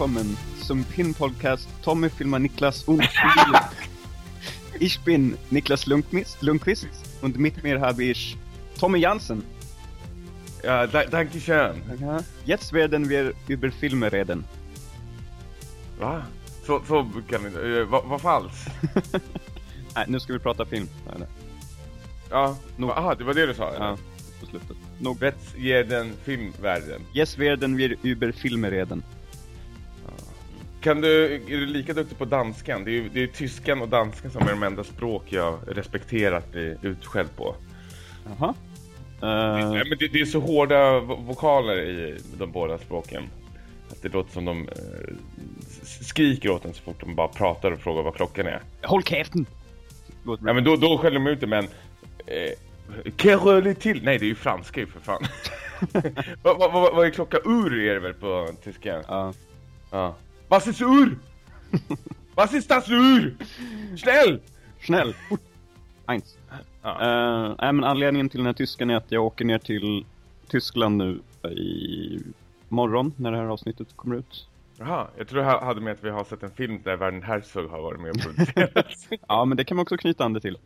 willkommen zum Filmpodcast Tommy filmar Niklas und ich bin Niklas Lundqvist, Lundqvist und mit mir habe ich Tommy Jansen. Ja, da, danke schön. Ja. Jetzt werden wir über Filme reden. Va? Så, så kan vi uh, Vad vad falskt? Nej, nu ska vi prata film. Eller, Ja, Nog. aha, det var det du sa? ja, på slutet. Nog. Vets ger den filmvärlden. Yes werden wir über Filme reden. Kan du, är du lika duktig på danskan? Det är ju det är tyskan och danskan som är de enda språk jag respekterar att bli utskälld på. Jaha. Eh, Nej, men det, det är så hårda vo- vokaler i de båda språken. Att det låter som de eh, skriker åt en så fort de bara pratar och frågar vad klockan är. håll käften! Ja men då, då skäller de ut det men... Eh, Keröli till! Nej det är ju franska ju för fan. vad, vad, vad, vad är klocka ur är det väl på tyska? Ja. Ja. Was ist ur? Was ist das ur? Snäll! Fort! Eins. Ja. Uh, nej, men anledningen till den här tyskan är att jag åker ner till Tyskland nu i morgon när det här avsnittet kommer ut. Jaha, jag tror jag hade med att vi har sett en film där Werner Herzog har varit med och producerat. Ja, men det kan man också knyta an det till.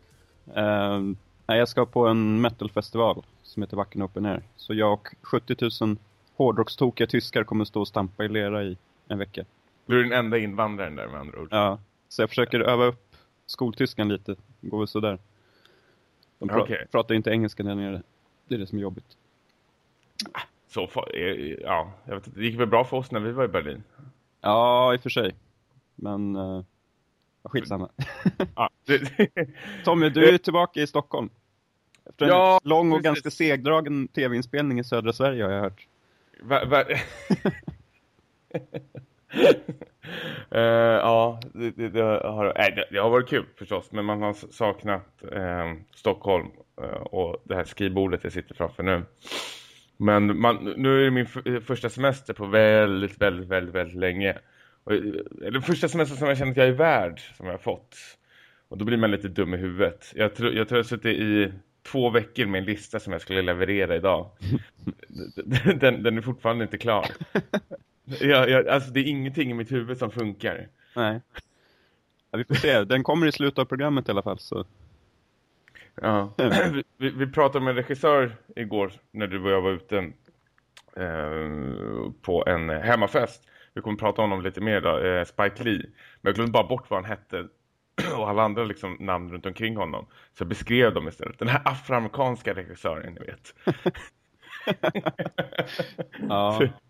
Uh, jag ska på en metalfestival som heter Wacken Open Air. Så jag och 70 000 hårdrockstokiga tyskar kommer stå och stampa i lera i en vecka. Du är den enda invandraren där med andra ord. Ja, så jag försöker öva upp skoltyskan lite. Det går väl sådär. De pra- Okej. pratar inte engelska där nere. Det är det som är jobbigt. Så eh, ja, jag vet det gick väl bra för oss när vi var i Berlin. Ja, i och för sig. Men, uh, skitsamma. Ja, Tommy, du är tillbaka i Stockholm. Efter en Ja, lång och precis. ganska segdragen tv-inspelning i södra Sverige har jag hört. Va, va... Eh, ja, det, det, det, har, nej, det, har varit kul förstås, men man har saknat eh, Stockholm eh, och det här skrivbordet jag sitter framför nu. Men man, nu är det min första semester på väldigt, väldigt, väldigt, väldigt länge. Och, eh, eller första semester som jag känner att jag är värd, som jag har fått. Och då blir man lite dum i huvudet. Jag tror jag, tror jag suttit i två veckor med en lista som jag skulle leverera idag. den, den är fortfarande inte klar. Jag, jag, alltså det är ingenting i mitt huvud som funkar. Nej. Ja, vi får se. Den kommer i slutet av programmet i alla fall. Så. Ja. vi, vi, pratade med en regissör igår när du och jag var ute eh, på en hemmafest. Vi kommer prata om honom lite mer då, eh, Spike Lee. Men jag glömde bara bort vad han hette och alla andra liksom, namn runt omkring honom. Så jag beskrev dem istället. Den här afroamerikanska regissören, ni vet. Ja.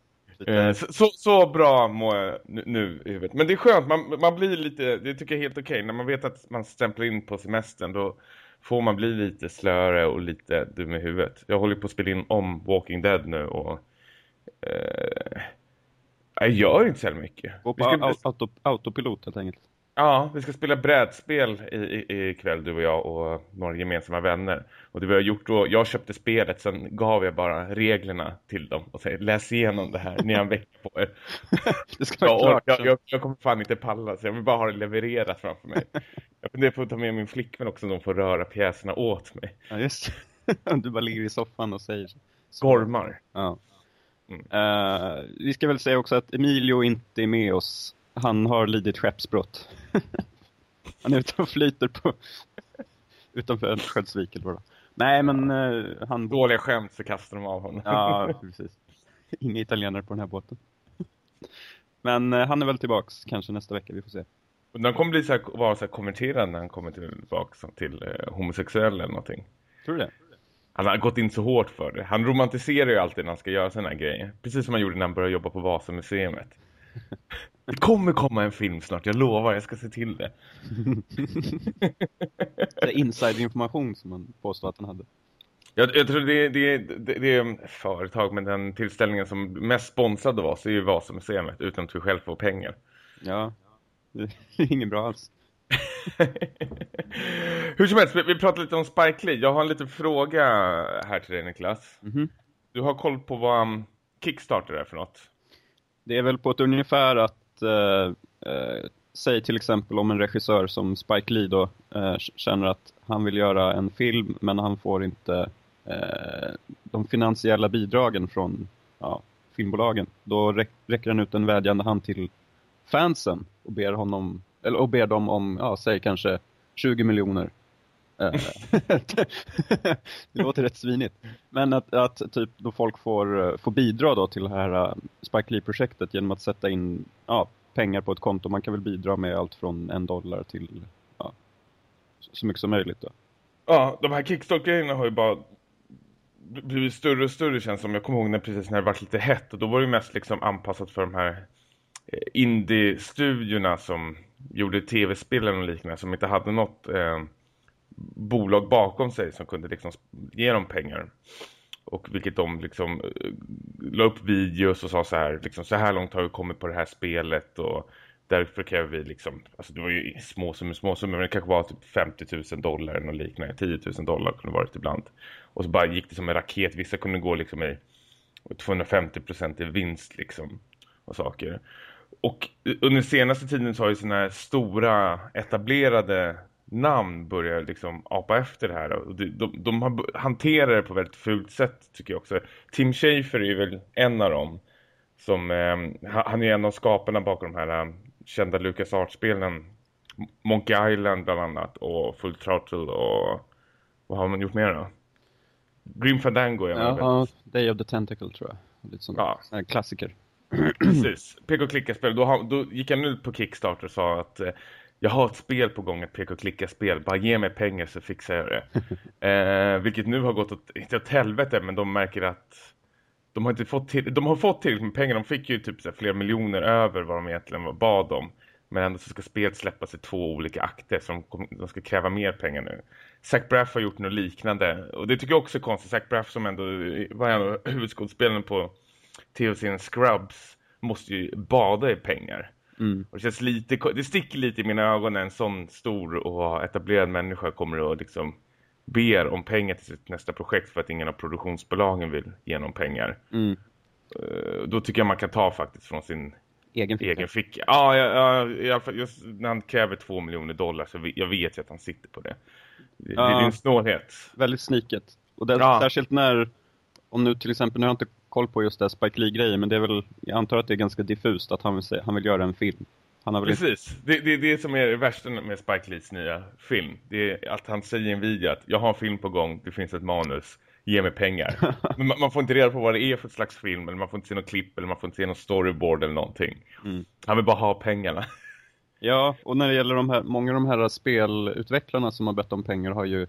Eh, så, så, så bra mår jag nu, nu i huvudet. Men det är skönt, man, man blir lite, det tycker jag är helt okej. När man vet att man stämplar in på semestern då får man bli lite slöare och lite dum i huvudet. Jag håller på att spela in om Walking Dead nu och eh, jag gör inte så mycket. Gå Vi på ska, au- auto, autopilot helt enkelt. Ja, vi ska spela brädspel i, i, ikväll du och jag och några gemensamma vänner. Och det vi har gjort då, jag köpte spelet, sen gav jag bara reglerna till dem och säger läs igenom det här, ni har en vecka på er. Det ska vara klart. jag, jag, jag kommer fan inte palla så jag vill bara ha det levererat framför mig. Jag funderar på att ta med min flickvän också, de får röra pjäserna åt mig. Ja, just Du bara ligger i soffan och säger så. Gormar. Ja. Mm. Eh, vi ska väl säga också att Emilio inte är med oss. Han har lidit skeppsbrott. Han är ute och flyter på utanför Örnsköldsvik eller vad. Nej, men eh, han... Dåliga skämt så kastar de av honom. Ja, precis. Inga italienare på den här båten. Men eh, han är väl tillbaks kanske nästa vecka, vi får se. Den kommer bli så här, vara så här konverterad när han kommer tillbaka till eh, homosexuell eller någonting. Tror du det? Han har gått in så hårt för det. Han romantiserar ju alltid när han ska göra såna här grejer. Precis som han gjorde när han började jobba på Vasamuseet. Det kommer komma en film snart, jag lovar, jag ska se till det. Det inside-information som han påstår att han hade. Jag, jag tror det, det, det, det är företag med den tillställningen som mest sponsrad av oss är ju Vasamuseet utan att vi själv får pengar. Ja, det är inget bra alls. Hur som helst, vi, pratar lite om Spike Lee. Jag har en liten fråga här till dig Niklas. Mhm. Du har koll på vad um, Kickstarter är för något? Det är väl på ett ungefär att, eh, eh, säg till exempel om en regissör som Spike Lee då eh, känner att han vill göra en film men han får inte eh, de finansiella bidragen från ja, filmbolagen. Då räcker han ut en vädjande hand till fansen och ber honom, eller och ber dem om, ja, säg kanske 20 miljoner. Det låter rätt svinigt. Men att, att typ då folk får, eh, får bidra då till det här eh, Spike Lee-projektet genom att sätta in ja, pengar på ett konto. Man kan väl bidra med allt från en dollar till ja, så mycket som möjligt då. Ja, de här Kickstarter-grejerna har ju bara blivit större och större känns som. Jag kommer ihåg när, precis när det var lite hett och då var det mest liksom anpassat för de här eh, indie-studiorna som gjorde tv-spelen och liknande som inte hade något eh, bolag bakom sig som kunde liksom ge dem pengar. Och vilket de liksom eh, la upp videos och sa så här, liksom, så här långt har vi kommit på det här spelet och därför kräver vi liksom, alltså det var ju små summor, små summor, men det kanske var typ 50 000 dollar eller något liknande, 10 000 dollar kunde det varit ibland. Och så bara gick det som en raket, vissa kunde gå liksom i 250% i vinst liksom och saker. Och under senaste tiden så har ju sådana här stora etablerade namn börjar liksom apa efter det här. Och de, de, de hanterar det på väldigt fult sätt tycker jag också. Tim Schafer är väl en av dem. Som, eh, han är en av skaparna bakom de här kända Lucas Art-spelen Monkey Island bland annat och Full Throttle och vad har man gjort mer då? Grim Fandango är man Ja, Day of the Tentacle tror jag. Lite sån ja. klassiker. Precis. PK-klicka-spel. Då, då, gick han ut på Kickstarter och sa att eh, jag har ett spel på gång, ett PK-klicka-spel. Bara ge mig pengar så fixar jag det. eh, vilket nu har gått åt, inte åt helvete, men de märker att de har inte fått till, de har fått tillräckligt med pengar. De fick ju typ så här, flera miljoner över vad de egentligen bad om. Men ändå så ska spelet släppas i två olika akter så de, de ska kräva mer pengar nu. Zach Braff har gjort något liknande. Och det tycker jag också är konstigt. Zach Braff som ändå var en av huvudskådespelen på tv-serien Scrubs måste ju bada i pengar. Mm. Och det, känns lite, det sticker lite i mina ögon när en sån stor och etablerad människa kommer och liksom ber om pengar till sitt nästa projekt för att ingen av produktionsbolagen vill ge någon pengar. Mm. Uh, då tycker jag man kan ta faktiskt från sin egen ficka. Egen ficka. Ja, ja, ja, just när han kräver två miljoner dollar så jag vet ju att han sitter på det. Det, ja, det är en snålhet. Väldigt sniket. Och det, ja. särskilt när, om nu till exempel, nu har jag inte koll på just det Spike Lee-grejen, men det är väl, jag antar att det är ganska diffust att han vill, han vill göra en film. Han har väl Precis, det, det är det som är det värsta med Spike Lees nya film. Det är att han säger i en video att jag har en film på gång, det finns ett manus, ge mig pengar. Men man, man, får inte reda på vad det är för slags film, eller man får inte se något klipp, eller man får inte se någon storyboard eller någonting. Mm. Han vill bara ha pengarna. Ja, och när det gäller de här, många av de här spelutvecklarna som har bett om pengar har ju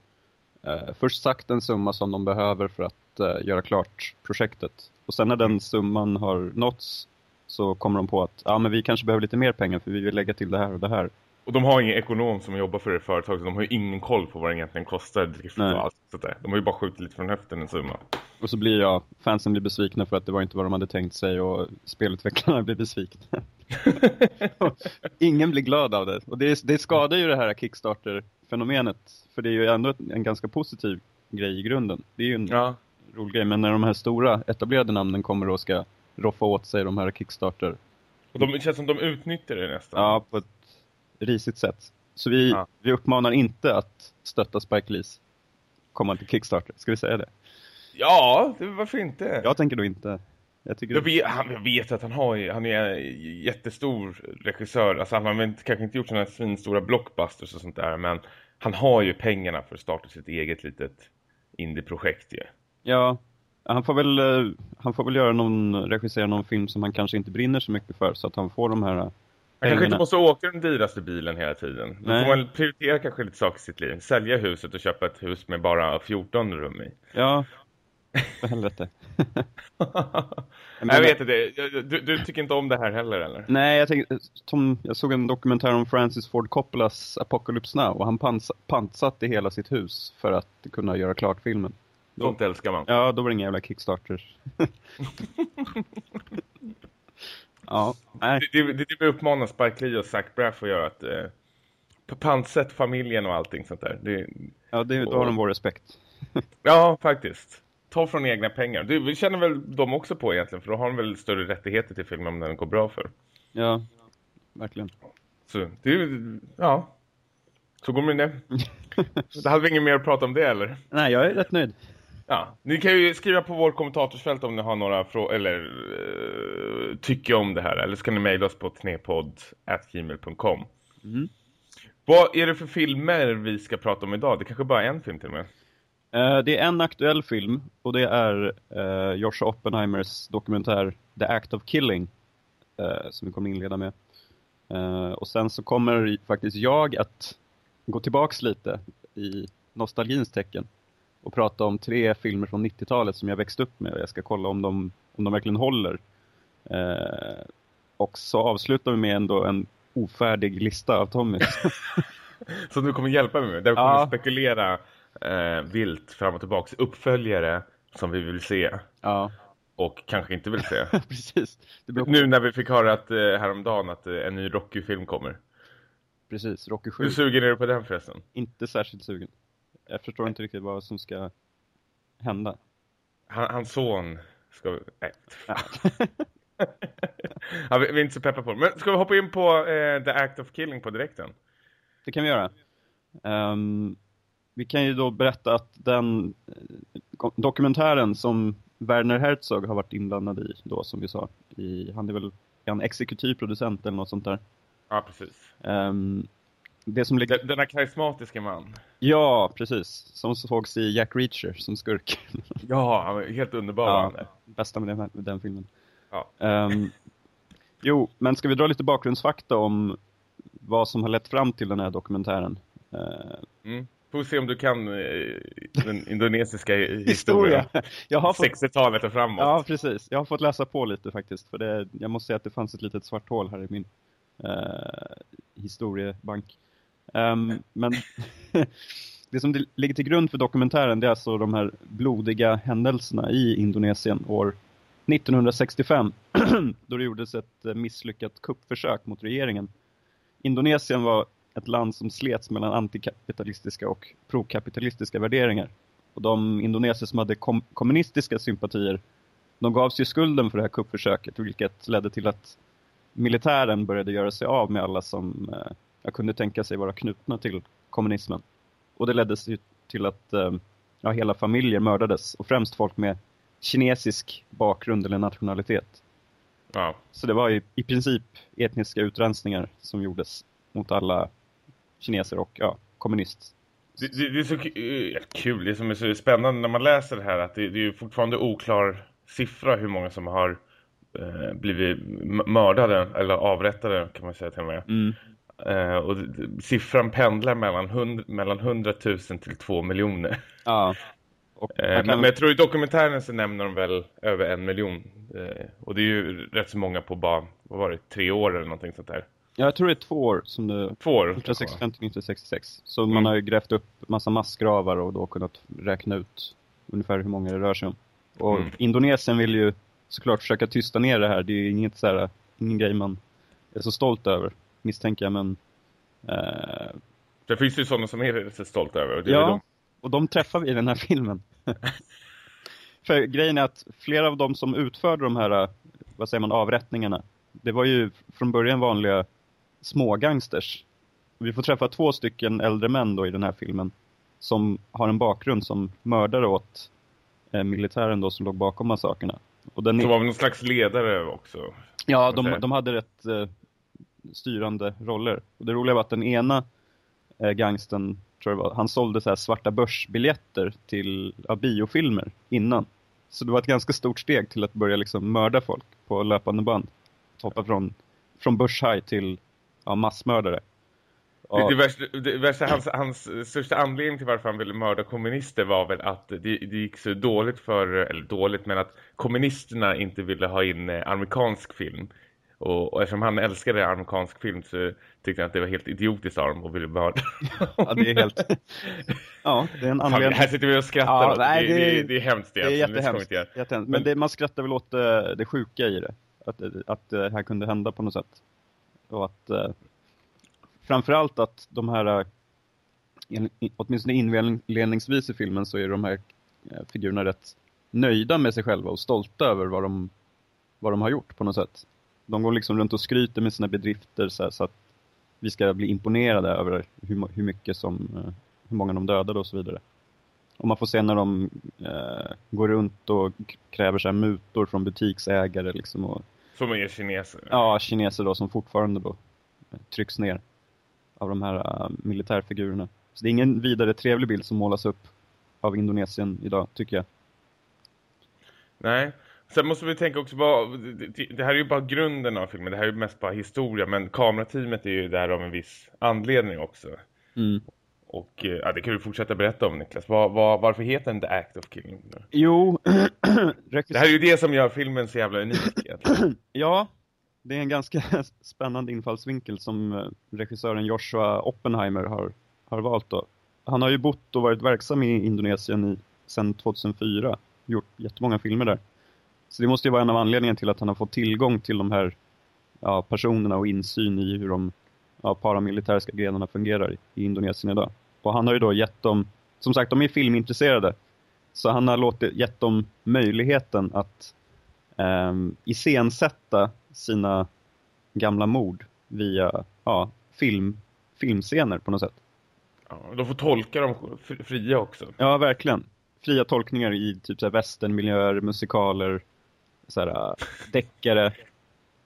eh, först sagt en summa som de behöver för att eh, göra klart projektet. Och sen när den summan har nåtts så kommer de på att ja, men vi kanske behöver lite mer pengar för vi vill lägga till det här och det här. Och de har ingen ekonom som jobbar för det företaget. De har ju ingen koll på vad det egentligen kostar. Och allt. De har ju bara skjutit lite från höften en summa. Och så blir jag, fansen blir besvikna för att det var inte vad de hade tänkt sig och spelutvecklarna blir besvikna. ingen blir glad av det. Och det, det skadar ju det här Kickstarter-fenomenet. För det är ju ändå en ganska positiv grej i grunden. Det är ju en ja. Rolig grej. Men när de här stora etablerade namnen kommer och ska roffa åt sig de här Kickstarter. Och de, det känns som de utnyttjar det nästan. Ja, på ett risigt sätt. Så vi, ja. vi uppmanar inte att stötta Spike Lees komma till Kickstarter. Ska vi säga det? Ja, varför inte? Jag tänker då inte. Jag, jag, vet, han, jag vet att han, har, han är en jättestor regissör. Alltså han har inte, kanske inte gjort sådana stora blockbusters och sånt där. Men han har ju pengarna för att starta sitt eget litet indie-projekt ju. Ja, han får väl, eh, han får väl göra någon, regissera någon film som han kanske inte brinner så mycket för. Så att han får de här Han kanske inte måste åka den dyraste bilen hela tiden. Då får man prioritera kanske lite saker i sitt liv. Sälja huset och köpa ett hus med bara 14 rum i. Ja, för helvete. jag vet inte, du, du, tycker inte om det här heller eller? Nej, jag, tänkte, Tom, jag såg en dokumentär om Francis Ford Coppolas Apocalypse Now och han pants, pantsatte hela sitt hus för att kunna göra klart filmen. Sånt älskar man. Ja, då var det inga jävla Kickstarters. ja, nej. Det, det, det, det uppmanar Spike Lee och Zach Braff att göra att eh, pantsätt familjen och allting sånt där. Det, ja, det, då har de vår respekt. ja, faktiskt. Ta från egna pengar. Du, vi känner väl dem också på egentligen, för då har de väl större rättigheter till filmen om den går bra för. Ja, verkligen. Så, det ja. Så går det med det. hade vi inget mer att prata om det, eller? Nej, jag är rätt nöjd. Ja, ni kan ju skriva på vår kommentatorsfält om ni har några frågor eller uh, tycker om det här. Eller så kan ni mejla oss på tnepodd.gmail.com mm. Vad är det för filmer vi ska prata om idag? Det kanske bara är en film till och med. Uh, det är en aktuell film och det är uh, Joshua Oppenheimers dokumentär The Act of Killing uh, som vi kommer inleda med. och sen så kommer faktiskt jag att gå tillbaks lite i nostalgins tecken och prata om tre filmer från 90-talet som jag växte upp med jag ska kolla om de, om de verkligen håller. Eh, och så avslutar vi med ändå en ofärdig lista av Tommy. som du kommer hjälpa mig med? Där vi kommer ja. spekulera eh, vilt fram och tillbaka. Uppföljare som vi vill se. Ja. Och kanske inte vill se. Precis. Nu när vi fick höra att, eh, häromdagen att eh, en ny Rocky-film kommer. Precis, Rocky 7. Hur sugen är du på den förresten? Inte särskilt sugen. Jag förstår inte riktigt vad som ska hända. Han, hans son ska... Nej. ja, vi, vi, är inte så peppa på det. Men ska vi hoppa in på eh, The Act of Killing på direkten? Det kan vi göra. Um, vi kan ju då berätta att den eh, dokumentären som Werner Herzog har varit inblandad i då, som vi sa. I, han är väl en exekutiv producent eller något sånt där. Ja, precis. Um, det som ligger... Denna karismatiska man. Ja, precis. Som sågs i Jack Reacher som skurk. ja, helt underbar. Ja, bästa med den, med den filmen. Ja. Um, jo, men ska vi dra lite bakgrundsfakta om vad som har lett fram till den här dokumentären? Uh, mm. Får se om du kan uh, den indonesiska historien. Jag har fått... 60-talet och framåt. Ja, precis. Jag har fått läsa på lite faktiskt. För det, jag måste säga att det fanns ett litet svart hål här i min uh, historiebank. Um, men det som ligger till grund för dokumentären det är alltså de här blodiga händelserna i Indonesien år 1965 då det gjordes ett eh, misslyckat kuppförsök mot regeringen. Indonesien var ett land som slets mellan antikapitalistiska och prokapitalistiska värderingar. Och de indonesier som hade kom kommunistiska sympatier de gavs ju skulden för det här kuppförsöket vilket ledde till att militären började göra sig av med alla som eh, kunde tänka sig vara knutna till kommunismen. Och det ledde till att eh, ja, hela familjer mördades och främst folk med kinesisk bakgrund eller nationalitet. Ja. Så det var ju i princip etniska utrensningar som gjordes mot alla kineser och ja, kommunist. Det, det, det är så kul, det som är så spännande när man läser det här att det, det är fortfarande oklar siffra hur många som har eh, blivit mördade eller avrättade kan man säga till och med. Mm. Uh, och siffran pendlar mellan, hund, mellan 100 000 till 2 miljoner. Ja. Uh, kan... men, men, jag tror i dokumentären så nämner de väl över en miljon. Uh, och det är ju rätt så många på bara, vad var det, tre år eller någonting sånt där. Ja, jag tror det är två år som det... Två år? 1965 till 1966. Så mm. man har ju grävt upp massa massgravar och då kunnat räkna ut ungefär hur många det rör sig om. Och mm. Indonesien vill ju såklart försöka tysta ner det här. Det är ju inget så här, ingen grej man är så stolt över misstänker jag, men... Eh... Det finns ju sådana som är lite stolta över. Och ja, och de träffar vi i den här filmen. För grejen är att flera av de som utförde de här, vad säger man, avrättningarna, det var ju från början vanliga smågangsters. Vi får träffa två stycken äldre män då i den här filmen som har en bakgrund som mördare åt eh, militären då som låg bakom massakerna. Och den så var någon slags ledare också? Ja, de, de hade rätt eh, styrande roller. Och det roliga var att den ena eh, gangsten, tror jag var, han sålde så här svarta börsbiljetter till ja, biofilmer innan. Så det var ett ganska stort steg till att börja liksom mörda folk på löpande band. Hoppa från, från börshaj till ja, massmördare. Det, det, värsta, det värsta, hans, hans största anledning till varför han ville mörda kommunister var väl att det, det gick så dåligt för, eller dåligt, men att kommunisterna inte ville ha in eh, amerikansk film. Och, och eftersom han älskade amerikansk film så tyckte han att det var helt idiotiskt av dem och ville mörda. ja, det är helt... Ja, det är en anledning. Här sitter vi och skrattar. Ja, nej, det, det, det, det, är hemskt. Det, är jättehemskt. jättehemskt. Men, men man skrattar väl åt det, det sjuka i det. Att, att det här kunde hända på något sätt. Och att eh, framförallt att de här åtminstone inledningsvis i filmen så är de här eh, figurerna rätt nöjda med sig själva och stolta över vad de, vad de har gjort på något sätt de går liksom runt och skryter med sina bedrifter så, här, så att vi ska bli imponerade över hur, hur mycket som, eh, hur många de dödade och så vidare. Och man får se när de eh, går runt och kräver så här mutor från butiksägare liksom. Och, som är kineser? Ja, kineser då som fortfarande då trycks ner av de här uh, militärfigurerna. Så det är ingen vidare trevlig bild som målas upp av Indonesien idag, tycker jag. Nej, sen måste vi tänka också på, det här är ju bara grunden av filmen, det här är ju mest bara historia, men kamerateamet är ju där av en viss anledning också. Mm. Och eh, ja, det kan du fortsätta berätta om Niklas. Var, var, varför heter den The Act of Killing? Jo, det här är ju det som gör filmen så jävla unik. ja, det är en ganska spännande infallsvinkel som eh, regissören Joshua Oppenheimer har, har valt då. Han har ju bott och varit verksam i Indonesien i, sedan 2004. Gjort jättemånga filmer där. Så det måste ju vara en av anledningarna till att han har fått tillgång till de här ja, personerna och insyn i hur de ja, paramilitäriska grenarna fungerar i, Indonesien idag. Och han har ju då gett dem, som sagt de är filmintresserade. Så han har låtit, gett dem möjligheten att eh, iscensätta sina gamla mord via ja, film, filmscener på något sätt. Ja, de får tolka dem fria också. Ja, verkligen. Fria tolkningar i typ så här västernmiljöer, musikaler, så här, deckare.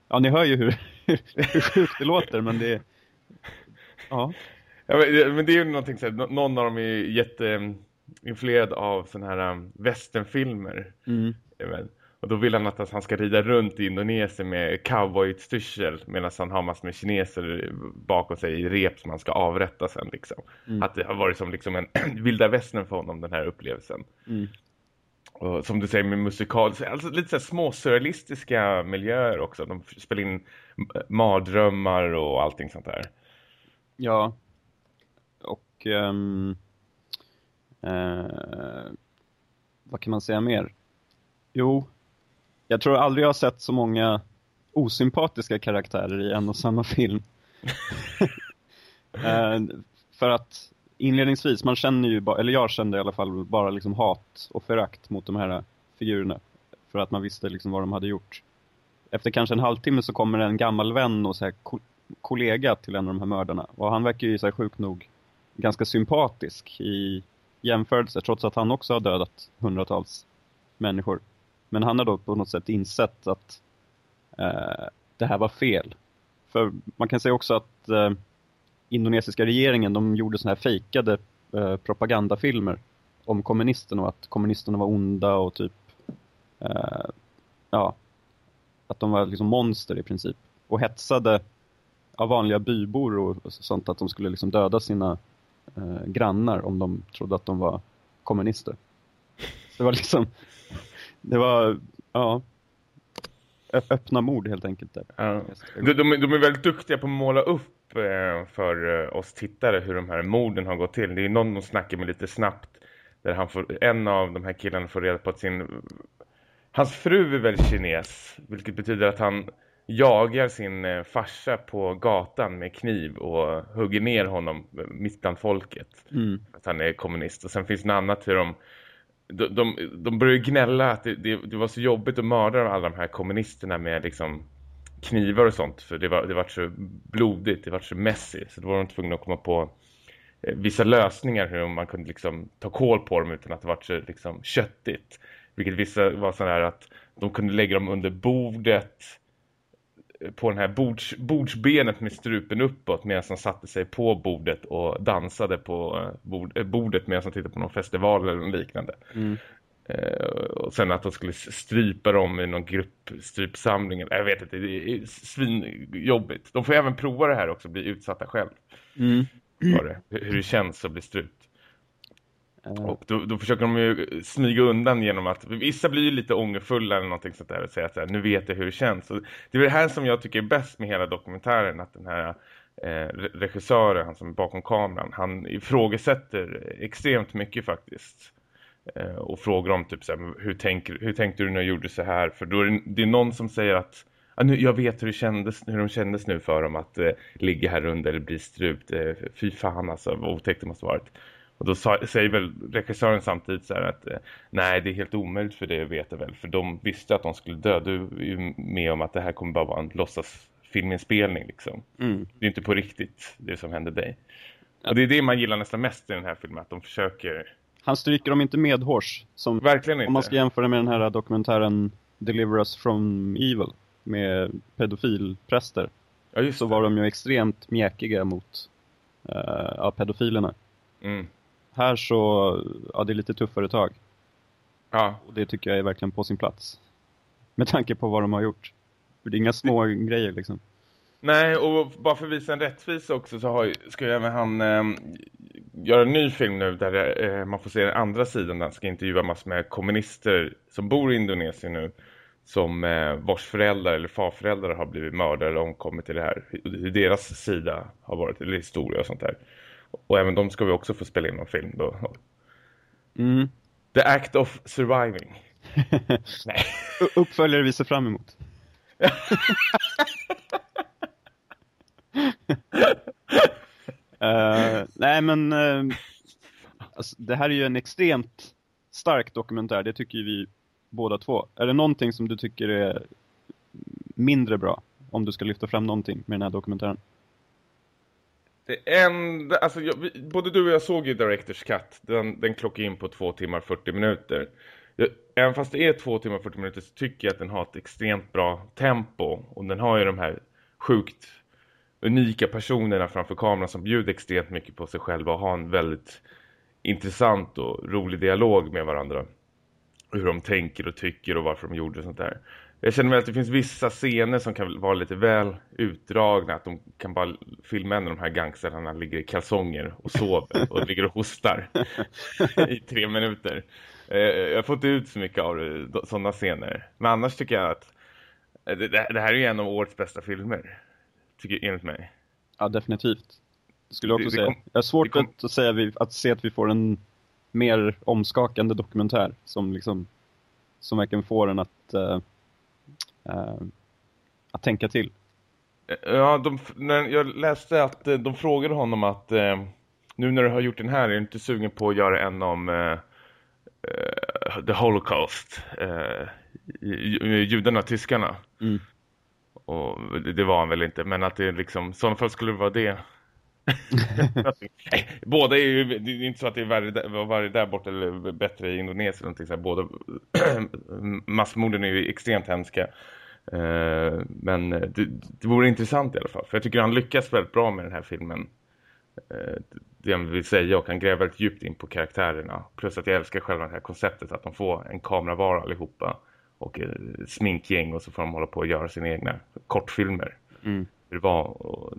Ja, ni hör ju hur, hur sjukt det låter, men det. Ja. ja men det är ju någonting så här, någon av dem är jätteinfluerad av sådana här um, västernfilmer. Mm. Och då vill han att han ska rida runt i Indonesien med cowboystyrsel medan han har massor med kineser bakom sig i rep som han ska avrätta sen liksom. Mm. Att det har varit som liksom en vilda västern för honom den här upplevelsen. Mm. Och som du säger med musikal, alltså lite så små surrealistiska miljöer också. De spelar in mardrömmar och allting sånt där. Ja. Och um, uh, vad kan man säga mer? Jo, jag tror aldrig jag har sett så många osympatiska karaktärer i en och samma film. eh, för att inledningsvis, man känner ju, bara, eller jag kände i alla fall bara liksom hat och förakt mot de här figurerna. För att man visste liksom vad de hade gjort. Efter kanske en halvtimme så kommer en gammal vän och så här ko kollega till en av de här mördarna. Och han verkar ju så här sjukt nog ganska sympatisk i jämförelse, trots att han också har dödat hundratals människor. Men han har då på något sätt insett att eh, det här var fel. För man kan säga också att eh, indonesiska regeringen, de gjorde såna här fejkade eh, propagandafilmer om kommunisterna och att kommunisterna var onda och typ eh, ja, att de var liksom monster i princip. Och hetsade av vanliga bybor och sånt att de skulle liksom döda sina eh, grannar om de trodde att de var kommunister. Så det var liksom det var, ja, öppna mord helt enkelt. Där. Ja. De, de, de, är väldigt duktiga på att måla upp eh, för eh, oss tittare hur de här morden har gått till. Det är någon som snackar med lite snabbt där han får, en av de här killarna får reda på att sin hans fru är väl kines vilket betyder att han jagar sin eh, farsa på gatan med kniv och hugger ner honom mitt bland folket. Mm. Att han är kommunist. Och sen finns det annat hur de de, de, de började gnälla att det, det, det, var så jobbigt att mörda alla de här kommunisterna med liksom knivar och sånt. För det var, det var så blodigt, det var så messy. Så då var de tvungna att komma på eh, vissa lösningar hur man kunde liksom ta koll på dem utan att det var så liksom köttigt. Vilket vissa var sådana här att de kunde lägga dem under bordet eh, på den här bords, bordsbenet med strupen uppåt medan de satte sig på bordet och dansade på eh, bord, bordet medan de tittade på någon festival eller liknande. Mm. Eh, och sen att de skulle strypa dem i någon gruppstrypsamling. Jag vet inte, det är svinjobbigt. De får även prova det här också, bli utsatta själv. Mm. Det, hur det känns att bli strypt. Och då, då, försöker de ju smyga undan genom att vissa blir ju lite ångerfulla eller någonting sånt där och säger att här, nu vet jag hur det känns. Och det är det här som jag tycker är bäst med hela dokumentären att den här eh, regissören, han som är bakom kameran, han ifrågasätter extremt mycket faktiskt. Eh, och frågar om typ så här, hur, tänker, hur tänkte du när du gjorde så här? För då är det, det är någon som säger att ah, nu, jag vet hur det kändes, hur de kändes nu för dem att eh, ligga här under eller bli strupt. Eh, fy fan alltså, vad otäckt det måste varit. Och då säger väl regissören samtidigt så att eh, nej det är helt omöjligt för det att veta väl. För de visste att de skulle dö. Du är ju med om att det här kommer bara vara en låtsas filminspelning liksom. Mm. Det är inte på riktigt det som händer dig. Ja. Och det är det man gillar nästan mest i den här filmen. Att de försöker Han stryker dem inte medhårs. Som, Verkligen inte. Om man ska jämföra med den här dokumentären Deliver Us From Evil med pedofilpräster. ja, just Så det. var de ju extremt mjäkiga mot uh, pedofilerna. Mm. Här så, ja det är lite tuffare tag. Ja. Och det tycker jag är verkligen på sin plats. Med tanke på vad de har gjort. För det är inga små grejer liksom. Nej, och bara för att visa en rättvisa också så har, ska ju även han eh, göra en ny film nu där eh, man får se den andra sidan där han ska intervjua massor med kommunister som bor i Indonesien nu som eh, vars föräldrar eller farföräldrar har blivit mördare eller omkommit i det här. Hur, deras sida har varit, eller historia och sånt där. Och även de ska vi också få spela in någon film då. Mm. The Act of Surviving. Nej. Uppföljare vi ser fram emot. Eh, nej men uh, alltså, det här är ju en extremt stark dokumentär, det tycker ju vi båda två. Är det någonting som du tycker är mindre bra? Om du ska lyfta fram någonting med den här dokumentären. Det enda, alltså jag, både du och jag såg ju Directors Cut. Den, den klockade in på 2 timmar 40 minuter. Jag, även fast det är 2 timmar 40 minuter så tycker jag att den har ett extremt bra tempo. Och den har ju de här sjukt unika personerna framför kameran som bjuder extremt mycket på sig själva och har en väldigt intressant och rolig dialog med varandra. Hur de tänker och tycker och varför de gjorde sånt där. Jag känner väl att det finns vissa scener som kan vara lite väl utdragna. Att de kan bara filma en av de här gangsterna ligger i kalsonger och sover och ligger och hostar i tre minuter. Eh, Jag får inte ut så mycket av sådana scener. Men annars tycker jag att eh, det här är en av årets bästa filmer. Tycker enligt mig. Ja, definitivt. Det skulle jag också Det- det säga. kom- jag har svårt det kom- att, säga vi, att se att vi får en mer omskakande dokumentär som liksom som verkligen får en att eh, eh, att tänka till. Ja, de, när jag läste att eh, de frågade honom att eh, nu när du har gjort den här är du inte sugen på att göra en om eh, eh, the Holocaust eh, ju- judarna tyskarna Mm. Och det, var han väl inte men att det liksom i sådana fall skulle det vara det Nej, båda är ju det är inte så att det är värre, där- var värre där borta eller bättre i Indonesien någonting så här. båda massmorden är ju extremt hemska Eh, men det, det vore intressant i alla fall. För jag tycker han lyckas väldigt bra med den här filmen. Eh, det han vill säga och han gräver väldigt djupt in på karaktärerna. Plus att jag älskar själva det här konceptet att de får en kameravara allihopa. Och ett sminkgäng och så får de hålla på och göra sina egna kortfilmer. Mm. Hur det var och,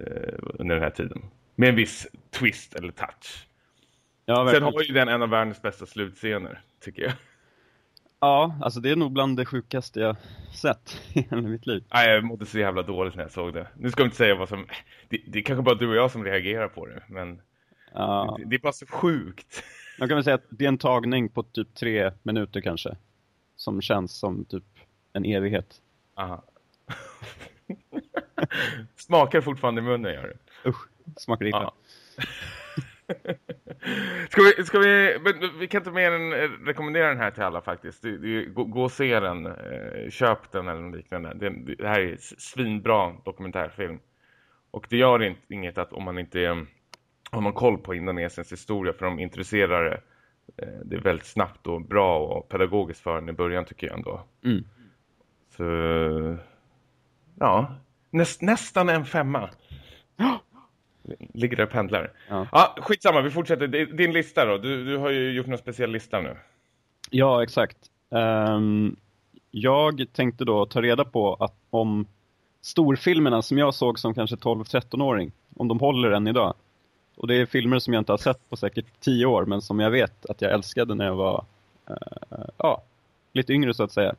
eh, under den här tiden. Med en viss twist eller touch. Ja, Sen har ju den en av världens bästa slutscener, tycker jag. ja, alltså det är nog bland det sjukaste jag sett i hela mitt liv. Nej, jag mådde så jävla dåligt när jag såg det. Nu ska jag inte säga vad som... Det, det är kanske bara du och jag som reagerar på det, men Ja, det, det är bara så sjukt. man kan väl säga att det är en tagning på typ tre minuter kanske. Som känns som typ en evighet. Aha. Smakar fortfarande i munnen, gör det. Usch, smakar illa. Ja. ska vi, ska vi, men vi kan inte mer än rekommendera den här till alla faktiskt. Det, det, gå, gå och se den, eh, köp den eller något liknande. Det, det här är svinbra dokumentärfilm. Och det gör inte, inget att om man inte har någon koll på Indonesiens historia för de intresserar det. Eh, det är väldigt snabbt och bra och pedagogiskt för en i början tycker jag ändå. Mm. Så, ja, näst, nästan en femma. Ligger där och pendlar. Ja. Ja, skitsamma, vi fortsätter. Din lista då, du, du har ju gjort någon speciell lista nu. Ja, exakt. Ehm, jag tänkte då ta reda på att om storfilmerna som jag såg som kanske 12-13-åring, om de håller än idag. Och det är filmer som jag inte har sett på säkert 10 år, men som jag vet att jag älskade när jag var eh, ja, lite yngre så att säga.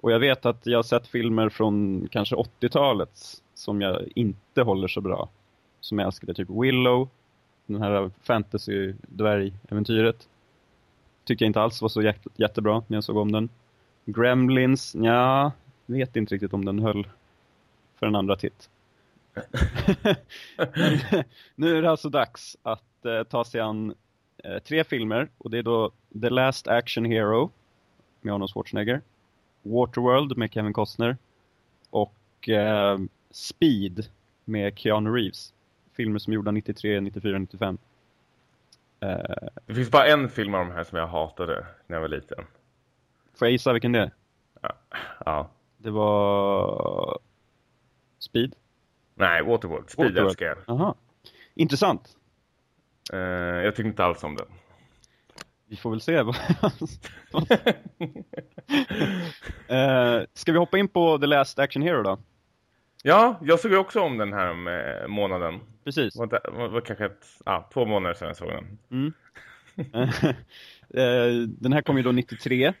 Och jag vet att jag har sett filmer från kanske 80-talet som jag inte håller så bra. Som jag älskade, typ Willow, den här fantasy-dvärg-äventyret tycker jag inte alls var så jätte jättebra när jag såg om den. Gremlins, ja, vet inte riktigt om den höll för en andra titt. Nu är det alltså dags att eh, ta sig an eh, tre filmer och det är då The Last Action Hero med Arnold Schwarzenegger, Waterworld med Kevin Costner och eh, Speed med Keanu Reeves. Filmer som gjorda 93, 94, 95. Eh, Det finns bara en film av de här som jag hatade när jag var liten. får jag gissa vilken det är? Ja. ja. Det var... Speed? Nej, Waterworld. Speed Waterworld. älskar jag. Aha. Intressant. Eh, jag tyckte inte alls om den. Vi får väl se. eh, ska vi hoppa in på The Last Action Hero då? Ja, jag såg ju också om den här med månaden. Precis. Det var, det var kanske ett, ja, två månader sedan jag såg den. Mm. Eh, den här kom ju då 93.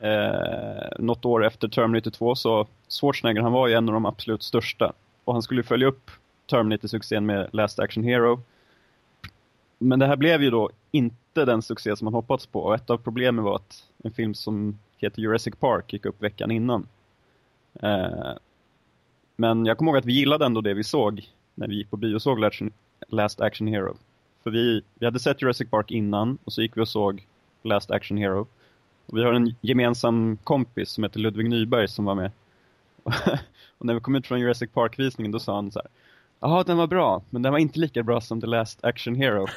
Eh, något år efter Terminator 2 så Schwarzenegger han var ju en av de absolut största. Och han skulle följa upp Terminator-succén med Last Action Hero. Men det här blev ju då inte den succé som man hoppats på. Och ett av problemen var att en film som heter Jurassic Park gick upp veckan innan. Eh, men jag kommer ihåg att vi gillade ändå det vi såg när vi gick på bio och såg Last- Last Action Hero. För vi, vi hade sett Jurassic Park innan och så gick vi och såg Last Action Hero. Och vi har en gemensam kompis som heter Ludvig Nyberg som var med. och när vi kom ut från Jurassic Park-visningen då sa han så här. Ja, den var bra, men den var inte lika bra som The Last Action Hero.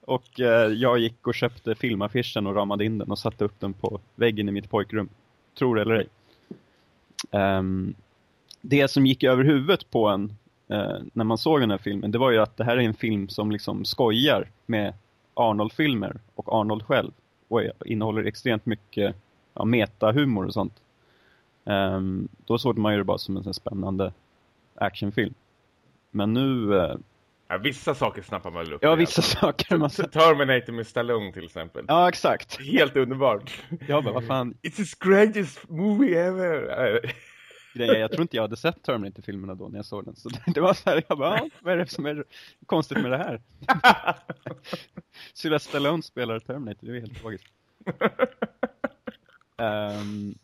och eh, jag gick och köpte filmaffischen och ramade in den och satte upp den på väggen i mitt pojkrum. Tror det eller ej. Ehm, det som gick över huvudet på en eh, när man såg den här filmen, det var ju att det här är en film som liksom skojar med Arnold-filmer och Arnold själv. Och innehåller extremt mycket ja, metahumor och sånt. Ehm, då såg man ju det bara som en sån spännande actionfilm. Men nu, eh, Ja, vissa saker snappar man upp. ja vissa fall. saker man Terminator med Stallone till exempel. Ja, exakt. Helt underbart. Jag bara, vad fan, It's the greatest movie ever. grejer. Jag tror inte jag hade sett Terminator-filmerna då när jag såg den. Så det, var så här, jag bara, ja, vad är det som är konstigt med det här? Sylvester Stallone spelar Terminator, det är helt logiskt. Ehm,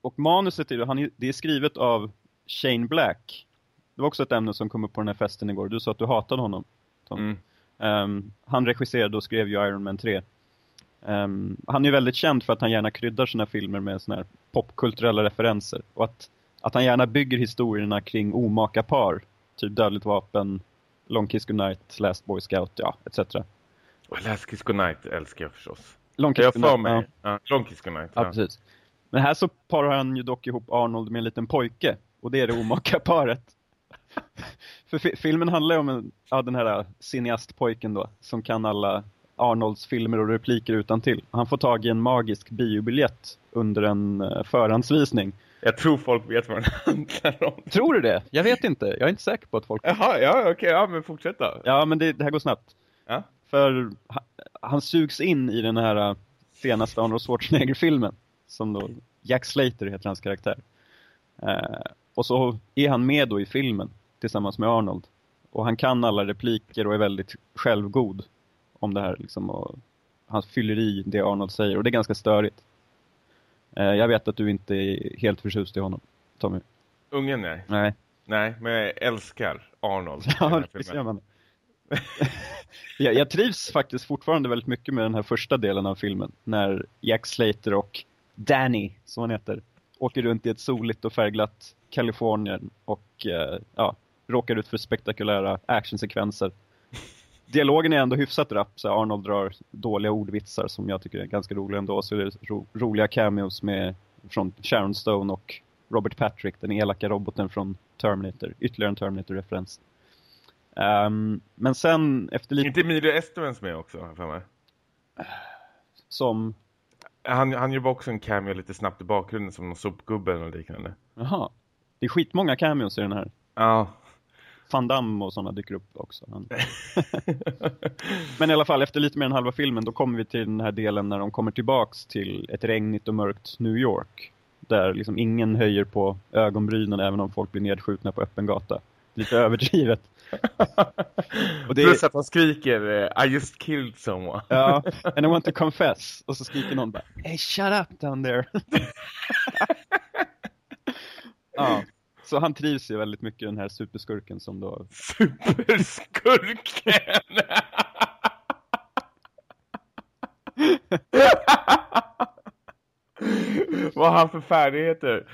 och manuset ju- han, det är skrivet av Shane Black. Det var också ett ämne som kom upp på den här festen igår. Du sa att du hatade honom. Mm. Ehm, han regisserade och skrev ju Iron Man 3. Ehm, han är väldigt känd för att han gärna kryddar sina filmer med såna här popkulturella referenser. Och att, att han gärna bygger historierna kring omaka par. Typ Dödligt vapen, Long Kiss Goodnight, Last Boy Scout, ja, etc. Last Kiss Goodnight älskar jag förstås. Long Jag mig. ja. Ja. Goodnight. Ja, Ja. precis. Men här så parar han ju dock ihop Arnold med en liten pojke. Och det är det omaka paret. För fi- filmen handlar ju om en, ja, den här cineastpojken då, som kan alla Arnolds filmer och repliker utan till. Han får tag i en magisk biobiljett under en uh, förhandsvisning. Jag tror folk vet vad den handlar om. Tror du det? Jag vet inte. Jag är inte säker på att folk... Jaha, ja okej, ja men fortsätt då. Ja, men det, det här går snabbt. Ja. För han sugs in i den här uh, senaste Arnold Schwarzenegger-filmen. Som då, Jack Slater heter hans karaktär. Eh, och så är han med då i filmen tillsammans med Arnold. Och han kan alla repliker och är väldigt självgod om det här liksom. Och han fyller i det Arnold säger och det är ganska störigt. Eh, jag vet att du inte är helt förtjust i honom, Tommy. Ungen nej. Nej. Nej, men jag älskar Arnold. Ja, filmen. gör man. jag, jag trivs faktiskt fortfarande väldigt mycket med den här första delen av filmen. När Jack Slater och Danny, som han heter, åker runt i ett soligt och färgglatt Kalifornien och eh, ja, råkar ut för spektakulära actionsekvenser. Dialogen är ändå hyfsat rapp, så Arnold drar dåliga ordvitsar som jag tycker är ganska roliga ändå. Så är det ro roliga cameos med, från Sharon Stone och Robert Patrick, den elaka roboten från Terminator. Ytterligare en Terminator-referens. Ehm, men sen efter lite Inte Emilio Estevens med också, för mig. som... Han, han gör också en cameo lite snabbt i bakgrunden som någon sopgubbe eller liknande. Jaha. Det är skitmånga cameos i den här. Ja. Van Damme och sådana dyker upp också. Men i alla fall, efter lite mer än halva filmen, då kommer vi till den här delen när de kommer tillbaks till ett regnigt och mörkt New York. Där liksom ingen höjer på ögonbrynen även om folk blir nedskjutna på öppen gata. Lite överdrivet. Och det är- Plus att han skriker eh, I just killed someone. Ja, and I want to confess. Och så skriker någon bara, Hey, shut up down there. ja, så han trivs ju väldigt mycket den här superskurken som då... Superskurken! Vad har han för färdigheter?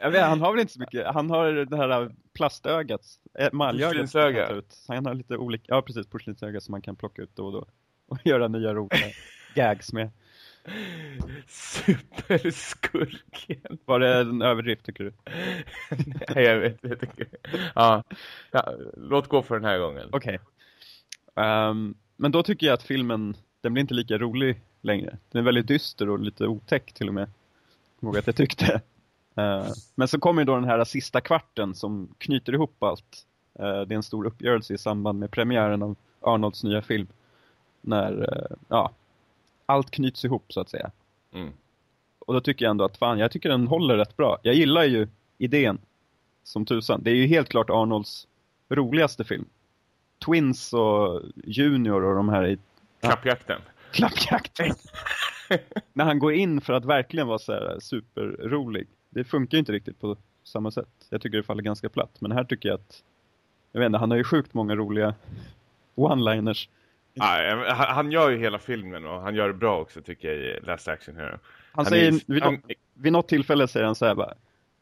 Jag vet, han har väl inte så mycket, han har det här plastögat, emaljögat. Porslinsöga. Ut. Så han har lite olika, ja precis, porslinsöga som man kan plocka ut då och då. Och göra nya roliga gags med. Superskurken. Var det en överdrift tycker du? Nej, jag vet jag tycker. Ja. ja, låt gå för den här gången. Okej. Ehm, men då tycker jag att filmen, den blir inte lika rolig längre. Den är väldigt dyster och lite otäck till och med. Jag att jag tyckte. Eh, men så kommer ju då den här sista kvarten som knyter ihop allt. Eh, det är en stor uppgörelse i samband med premiären av Arnolds nya film. När, eh, ja, allt knyts ihop så att säga. Mm. Och då tycker jag ändå att fan, jag tycker den håller rätt bra. Jag gillar ju idén som tusan. Det är ju helt klart Arnolds roligaste film. Twins och Junior och de här i Klappjakten. klappjakten. När han går in för att verkligen vara så här superrolig. Det funkar ju inte riktigt på samma sätt. Jag tycker det faller ganska platt. Men här tycker jag att, jag vet inte, han har ju sjukt många roliga one-liners. Ja, han gör ju hela filmen och han gör det bra också tycker jag i Last Action Hero. Han, Han säger, är- vid, han- något, vid något tillfälle säger han så här bara,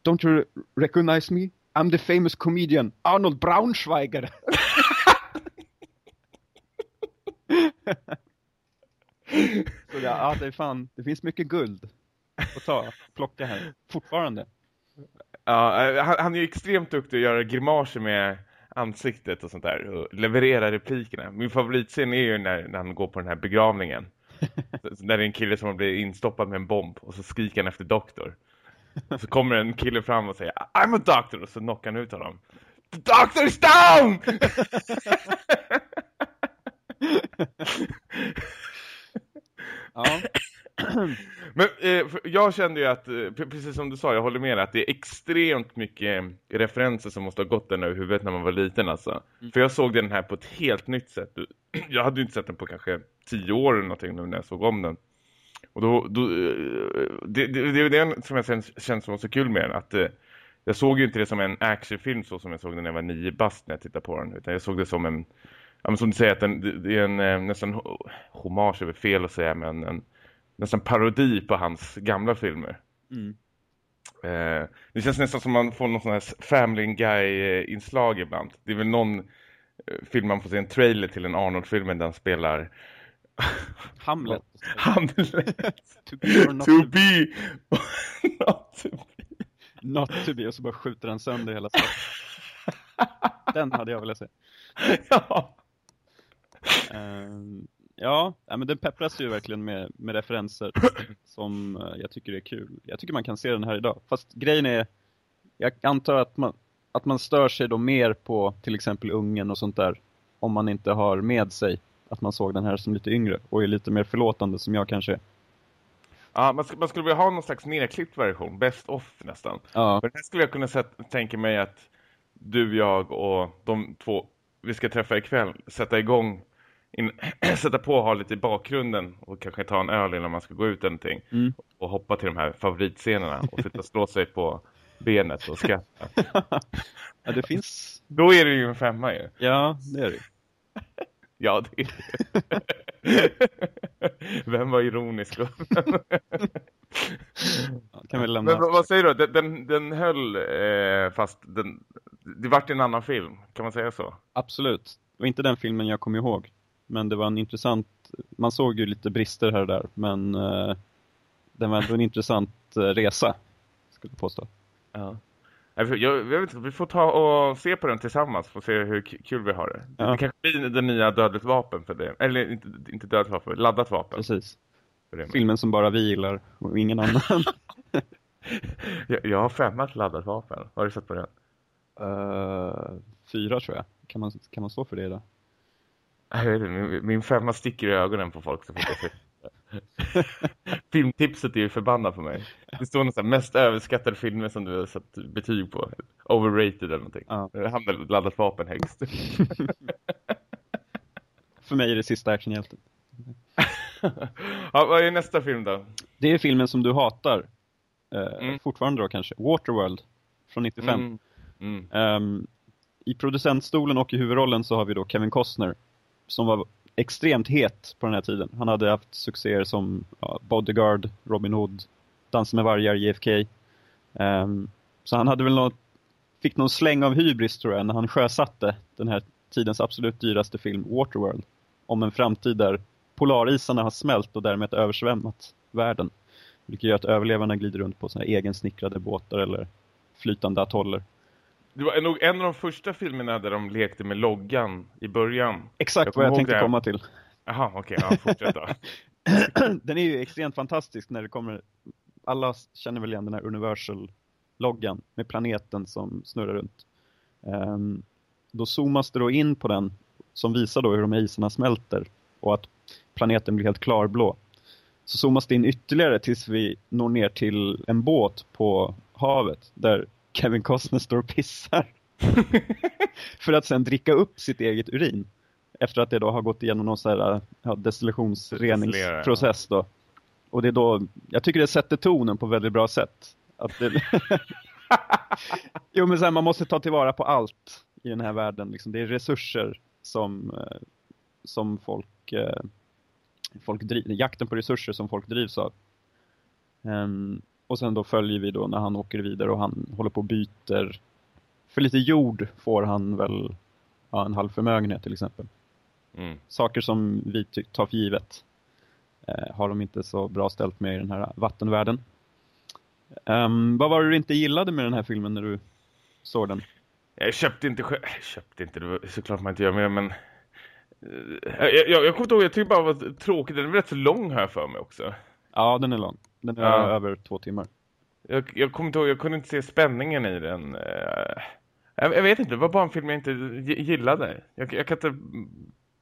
Don't you recognize me? I'm the famous comedian Arnold Braunschweiger. så det, ja, det är fan, det finns mycket guld att ta, plocka här, fortfarande. Ja, eh, han, han är ju extremt duktig att göra grimaser med ansiktet och sånt där och leverera replikerna. Min favoritscen är ju när, när han går på den här begravningen. Där det är en kille som har blivit instoppad med en bomb och så skriker han efter doktor. Och så kommer en kille fram och säger I'm a doctor och så knockar han ut honom. The doctor is down! Ja, Men eh, jag kände ju att, eh, pre- precis som du sa, jag håller med dig, att det är extremt mycket referenser som måste ha gått den över huvudet när man var liten alltså. För jag såg den här på ett helt nytt sätt. Jag hade ju inte sett den på kanske tio år eller någonting när jag såg om den. Och då, då eh, det, det, det är det som jag känns som var så kul med den, att eh, jag såg ju inte det som en actionfilm så som jag såg den när jag var nio bast när jag tittade på den, utan jag såg det som en, ja men som du säger, att den, det, är en nästan ho- hommage över fel att säga, men en nästan parodi på hans gamla filmer. mm. Eh, det känns nästan som man får någon sån här Family Guy-inslag ibland. Det är väl någon eh, film man får se en trailer till en Arnold-film där han spelar Hamlet. Hamlet. To be not to to be. be not to be. Not to be, och så bara skjuter han sönder hela staden. Den hade jag velat se. ja. Ehm, ja, men den peppras ju verkligen med, med referenser som eh, jag tycker är kul. Jag tycker man kan se den här idag. Fast grejen är, jag antar att man, att man stör sig då mer på till exempel Ungen och sånt där. Om man inte har med sig att man såg den här som lite yngre och är lite mer förlåtande som jag kanske är. Ja, man, sk- man skulle vilja ha någon slags nedklippt version, best off nästan. Ja, Men här skulle jag kunna tänka mig att du, jag och de två vi ska träffa ikväll sätta igång in, sätta på och ha lite i bakgrunden och kanske ta en öl innan man ska gå ut eller någonting Mm. och hoppa till de här favoritscenerna och sitta och slå sig på benet och skratta. ja det finns, Då är det ju en femma ju. ja det är det. Ja, det är det. Vem var ironisk? Kan vi lämna. Men vad, vad säger du? Den, den, den höll eh, fast den, det vart en annan film, kan man säga så? Absolut. Det var inte den filmen jag kom ihåg. Men det var en intressant, man såg ju lite brister här och där, men eh, den var ändå en intressant eh, resa, skulle jag påstå. Ja. Jag, jag, vet vi får ta och se på den tillsammans för att se hur kul vi har det. Ja. Det kanske blir den nya dödligt vapen för det. Eller inte, inte dödligt vapen, laddat vapen. Precis. Filmen som bara vi gillar och ingen annan. Jag, jag har femmat laddat vapen. Har du sett på den? Eh, fyra tror jag. Kan man, kan man stå för det idag? Jag vet inte, min, min femma sticker i ögonen på folk fort jag ser Filmtipset är ju förbannat på mig. Det står nästan mest överskattade filmer som du har satt betyg på. Overrated eller någonting. Ja. Hamnar laddat vapen högst. För mig är det sista actionhjälten. ja, vad är nästa film då? Det är filmen som du hatar. eh, Mm. Fortfarande då kanske. Waterworld. Från 95. Mm. Mm. Ehm, I producentstolen och i huvudrollen så har vi då Kevin Costner. Som var extremt het på den här tiden. Han hade haft succéer som ja, Bodyguard, Robin Hood, Dansa med vargar, JFK. Um, ehm, så han hade väl något fick någon släng av hybris tror jag när han sjösatte den här tidens absolut dyraste film Waterworld. Om en framtid där polarisarna har smält och därmed översvämmat världen. Vilket gör att överlevarna glider runt på sina egensnickrade båtar eller flytande atoller. Det var nog en av de första filmerna där de lekte med loggan i början. Exakt jag vad jag tänkte komma till. Jaha, okej. Okay, ja, fortsätt då. den är ju extremt fantastisk när det kommer... Alla känner väl igen den här Universal-loggan med planeten som snurrar runt. Um, då zoomas det då in på den som visar då hur de här isarna smälter och att planeten blir helt klarblå. Så zoomas det in ytterligare tills vi når ner till en båt på havet där Kevin Costner står och pissar. För att sen dricka upp sitt eget urin. Efter att det då har gått igenom någon sån här ja, destillationsreningsprocess då. Och det är då, jag tycker det sätter tonen på väldigt bra sätt. Att det... jo men så här, man måste ta tillvara på allt i den här världen. Liksom. Det är resurser som, eh, som folk, eh, folk driver, jakten på resurser som folk drivs av. Um, och sen då följer vi då när han åker vidare och han håller på och byter. För lite jord får han väl ja, en halv förmögenhet till exempel. Mm. Saker som vi tar för givet eh, har de inte så bra ställt med i den här vattenvärlden. Um, vad var det du inte gillade med den här filmen när du såg den? Jag köpte inte själv. Jag köpte inte, det var såklart man inte gör mer, men... Eh, jag, jag, jag kommer inte ihåg, jag tyckte bara var tråkigt. Den är rätt så lång här för mig också. Ja, den är lång. Den är ja. över två timmar. Jag, jag kommer inte ihåg, jag kunde inte se spänningen i den. Eh, jag, jag vet inte, det var bara en film jag inte gillade. Jag, jag kan inte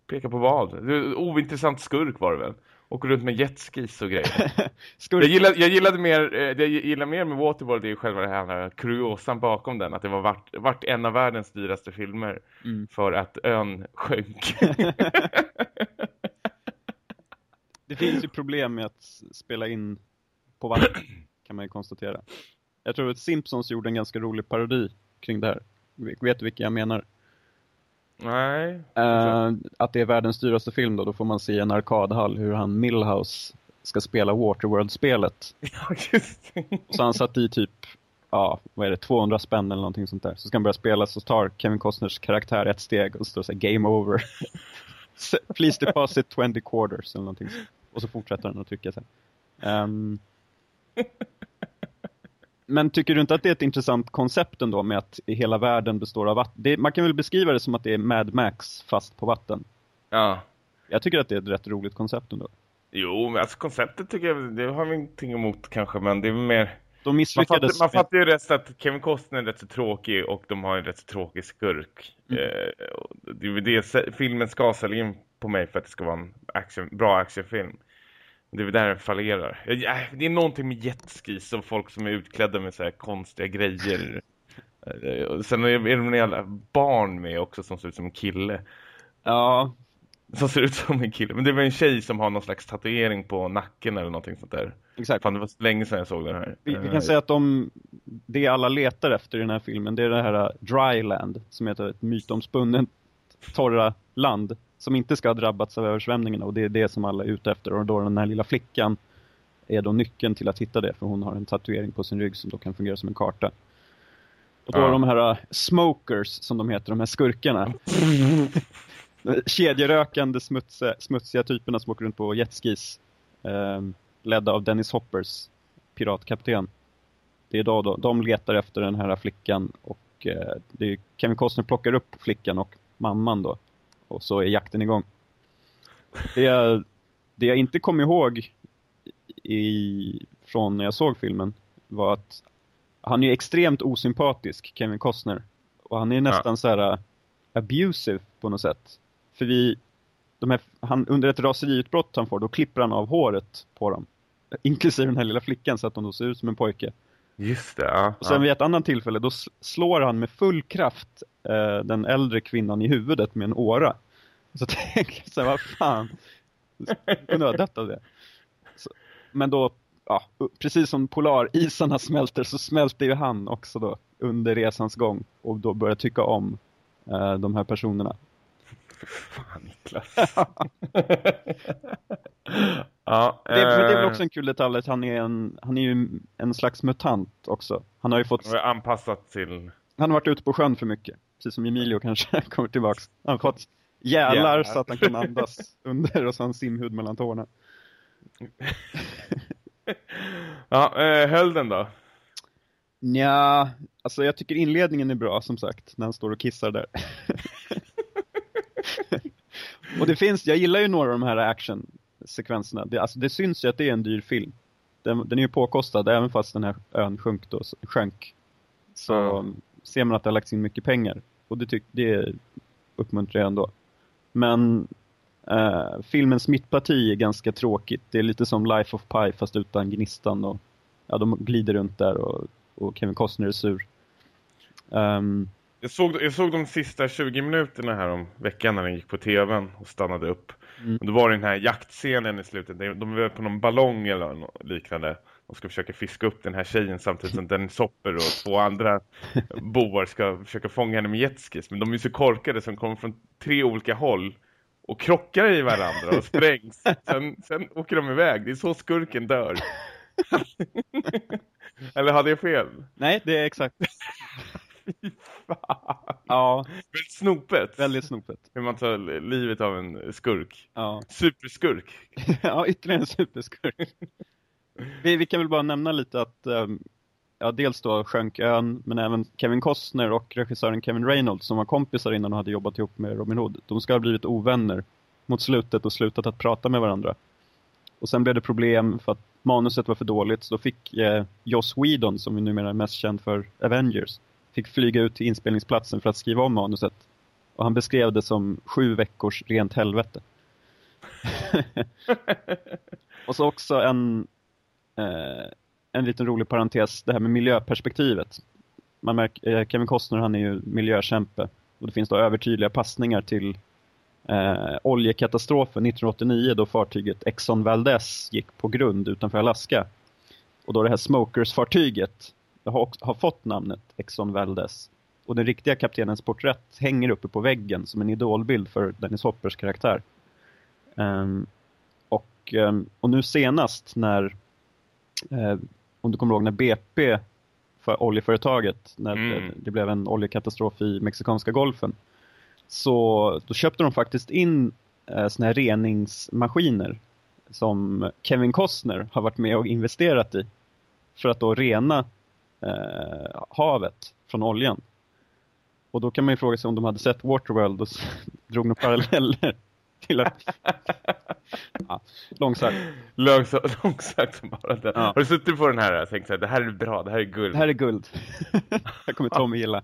peka på vad. Ointressant skurk var det väl. Åker runt med jetskis och grejer. jag, gillade, jag gillade mer, eh, det jag gillar mer med Waterworld är ju själva det här kuriosan bakom den. Att det var vart, vart en av världens dyraste filmer. Mm. För att ön sjönk. det finns ju problem med att spela in på vatten, kan man ju konstatera. Jag tror att Simpsons gjorde en ganska rolig parodi kring det här. Vet du vilka jag menar? Nej. Uh, att det är världens dyraste film då, då får man se en arkadhall hur han Millhouse ska spela Waterworld-spelet. Ja, just det. Så han satt i typ, ja, vad är det, 200 spänn eller någonting sånt där. Så ska han börja spela så tar Kevin Costners karaktär ett steg och står så här, game over. Please deposit 20 quarters eller någonting. Och så fortsätter han att trycka sig. Um, men tycker du inte att det är ett intressant koncept ändå med att hela världen består av vatten? man kan väl beskriva det som att det är Mad Max fast på vatten. Ja. Jag tycker att det är ett rätt roligt koncept ändå. Jo, alltså konceptet tycker jag, det har vi ingenting emot kanske, men det är mer... De misslyckades... Man fattar, man fattar ju rätt att Kevin Costner är rätt så tråkig och de har en rätt så tråkig skurk. Mm. Eh, det är det filmen ska sälja in på mig för att det ska vara en action, bra actionfilm. Det är där den fallerar. Det är någonting med jetskis och folk som är utklädda med så här konstiga grejer. Eh, sen är det en jävla barn med också som ser ut som en kille. Ja. Som ser ut som en kille. Men det var en tjej som har någon slags tatuering på nacken eller någonting sånt där. Exakt. Fan, det var länge sedan jag såg den här. Vi, vi kan säga att de, det alla letar efter i den här filmen det är det här Dryland som heter ett mytomspunnet torra land som inte ska ha drabbats av översvämningarna och det är det som alla är ute efter och då den här lilla flickan är då nyckeln till att hitta det för hon har en tatuering på sin rygg som då kan fungera som en karta. Och då ja. de här uh, smokers som de heter, de här skurkarna. Kedjerökande smutsiga, smutsiga typerna som åker runt på jetskis. Eh, ledda av Dennis Hoppers, piratkapten. Det är då, då de letar efter den här flickan och eh, det är Kevin Costner plockar upp flickan och mamman då och så är jakten igång. Det jag, det jag inte kom ihåg i, från när jag såg filmen var att han är extremt osympatisk, Kevin Costner. Och han är nästan ja. så här uh, abusive på något sätt. För vi, de här, han, under ett raseriutbrott han får, då klipper han av håret på dem. Inklusive den här lilla flickan så att de då ser ut som en pojke. Just det, ja. Och sen ja. vid ett annat tillfälle då slår han med full kraft eh, den äldre kvinnan i huvudet med en åra. Så tänker jag så här, vad fan. Kunde ha dött av det. Så, men då, ja, precis som polarisarna smälter så smälter ju han också då under resans gång. Och då börjar tycka om eh, de här personerna. Fan Niklas. ja, det, är, det är väl också en kul detalj att han är, en, han är ju en slags mutant också. Han har ju fått... Han anpassat till... Han har varit ute på sjön för mycket. Precis som Emilio kanske kommer tillbaks. Han har fått Jävlar. så att han kan andas under och så han simhud mellan tårna. Ja, eh, höll den då? Ja, alltså jag tycker inledningen är bra som sagt, när han står och kissar där. och det finns, jag gillar ju några av de här actionsekvenserna. Det, alltså det syns ju att det är en dyr film. Den, den är ju påkostad även fast den här ön sjönk då, sjönk. Så Ja. ser man att det har lagts in mycket pengar. Och det, tyck, det uppmuntrar jag ändå. Men eh, filmens mittparti är ganska tråkigt. Det är lite som Life of Pi fast utan gnistan. Och, ja, de glider runt där och, och Kevin Costner är sur. Ehm, Jag såg, jag såg de sista 20 minuterna här om veckan när den gick på tvn och stannade upp. Mm. Och då var det den här jaktscenen i slutet. De var på någon ballong eller något liknande. De ska försöka fiska upp den här tjejen samtidigt som Dennis Hopper och två andra boar ska försöka fånga henne med jetskis. Men de är så korkade som kommer från tre olika håll och krockar i varandra och sprängs. Sen, sen åker de iväg. Det är så skurken dör. eller hade jag fel? nej, det är exakt. Fan. Ja, Väldigt snopet. väldigt snopet. Hur man tar livet av en skurk. Ja, Superskurk. ja ytterligare en superskurk. Vi, vi kan väl bara nämna lite att eh, ja, dels då sjönk ön, men även Kevin Costner och regissören Kevin Reynolds som var kompisar innan och hade jobbat ihop med Robin Hood. De ska ha blivit ovänner mot slutet och slutat att prata med varandra. Och sen blev det problem för att manuset var för dåligt så då fick eh, Joss Whedon, som vi numera är mest känd för Avengers, fick flyga ut till inspelningsplatsen för att skriva om manuset. Och han beskrev det som sju veckors rent helvete. Och så också en, Eh, en liten rolig parentes, det här med miljöperspektivet. Man märker, eh, Kevin Costner han är ju miljökämpe och det finns då övertydliga passningar till eh, oljekatastrofen 1989 då fartyget Exxon Valdez gick på grund utanför Alaska. Och då det här Smokers-fartyget har, har fått namnet Exxon Valdez. Och den riktiga kaptenens porträtt hänger uppe på väggen som en idolbild för Dennis Hoppers karaktär. Um, och, um, och nu senast när, eh, om du kommer ihåg när BP, för oljeföretaget, när Mm. det, det blev en oljekatastrof i Mexikanska golfen, så då köpte de faktiskt in eh, såna här reningsmaskiner som Kevin Costner har varit med och investerat i för att då rena eh, havet från oljan. Och då kan man ju fråga sig om de hade sett Waterworld och drog några paralleller till att... ja, långsagt. Långsamt, långsamt som bara den. Ja. Har du suttit på den här och tänkt så här, det här är bra, det här är guld. Det här är guld. det kommer Tommy gilla.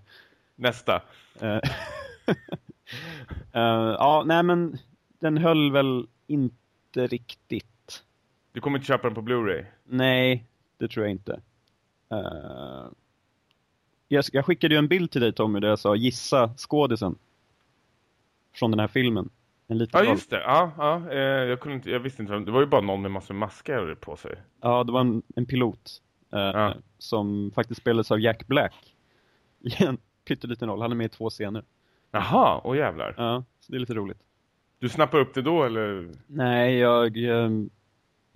Nästa. Eh, ja, nej men den höll väl inte riktigt. Du kommer inte köpa den på Blu-ray? Nej, det tror jag inte. Eh, jag, jag skickade ju en bild till dig Tommy där jag sa gissa skådisen. Från den här filmen. En liten Ja, roll. just det. Ja, ja, eh, jag, kunde inte, jag visste inte. Det var ju bara någon med massor med masker på sig. Ja, det var en, en pilot. eh, Ja. Som faktiskt spelades av Jack Black. I en pytteliten roll. Han är med i två scener. Jaha, åh jävlar. Ja, så det är lite roligt. Du snappade upp det då eller Nej, jag ehm,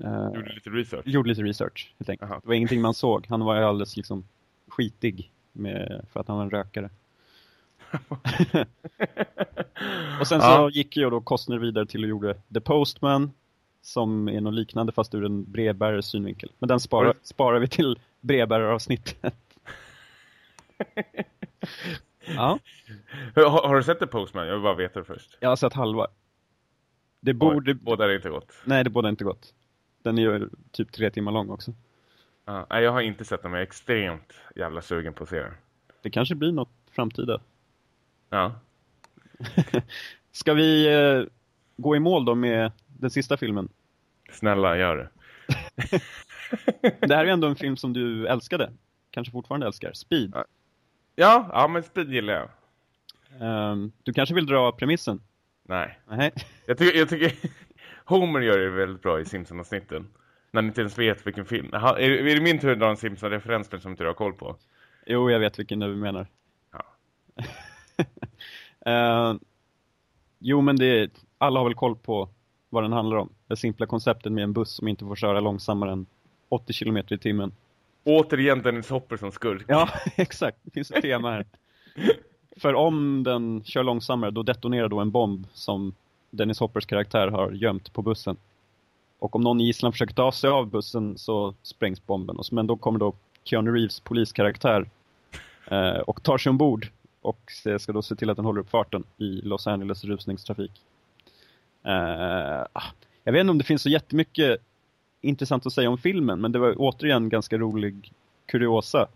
eh, gjorde lite research? gjorde lite research helt enkelt. Jaha. Det var ingenting man såg. Han var ju alldeles liksom skitig med, för att han var en rökare. Och sen så Ja. gick jag då Costner vidare till och gjorde The Postman som är något liknande fast ur en brevbärares synvinkel. Men den sparar, sparar vi till brevbäraravsnittet. ja, har, har du sett The Postman? Jag vill bara veta det först. jag har sett halva. Det borde... Båda är inte gott. Nej, det borde inte gått. Den är ju typ tre timmar lång också. Ja, nej, jag har inte sett den, men jag är extremt jävla sugen på att se den. Det kanske blir något framtida. Ja. Ska vi eh, gå i mål då med den sista filmen? Snälla, gör det. Det här är ändå en film som du älskade. Kanske fortfarande älskar. Speed. Ja, ja men Speed gillar jag. Ehm, du kanske vill dra premissen? Nej. Nej. Jag tycker, jag tycker Homer gör det väldigt bra i Simpson-avsnitten. När ni inte ens vet vilken film. Jaha, är, är det min tur att dra en Simpson-referens nu som inte du har koll på? Jo, jag vet vilken du menar. Ja. Ehm, jo, men det, alla har väl koll på vad den handlar om. Det simpla konceptet med en buss som inte får köra långsammare än 80 km i timmen. Återigen Dennis Hopper som skurk. Ja, exakt. Det finns ett tema här. För om den kör långsammare då detonerar då en bomb som Dennis Hoppers karaktär har gömt på bussen. Och om någon i gisslan försöker ta sig av bussen så sprängs bomben. Men då kommer då Keanu Reeves poliskaraktär eh, och tar sig ombord och ska då se till att den håller upp farten i Los Angeles rusningstrafik. Ah, jag vet inte om det finns så jättemycket intressant att säga om filmen, men det var återigen ganska rolig kuriosa.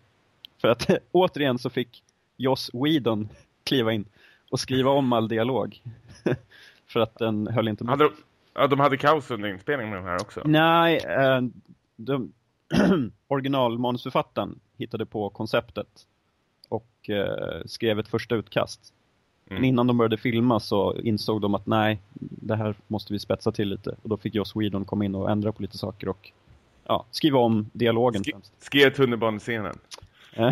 För att återigen så fick Joss Whedon kliva in och skriva om all dialog. för att den höll inte med. Ja, de hade kaos under inspelningen med de här också? Nej, eh, originalmanusförfattaren hittade på konceptet och eh, skrev ett första utkast. Mm. Men innan de började filma så insåg de att nej, det här måste vi spetsa till lite. Och då fick Joss Whedon komma in och ändra på lite saker och ja, skriva om dialogen Sk främst. Skrev tunnelbanescenen.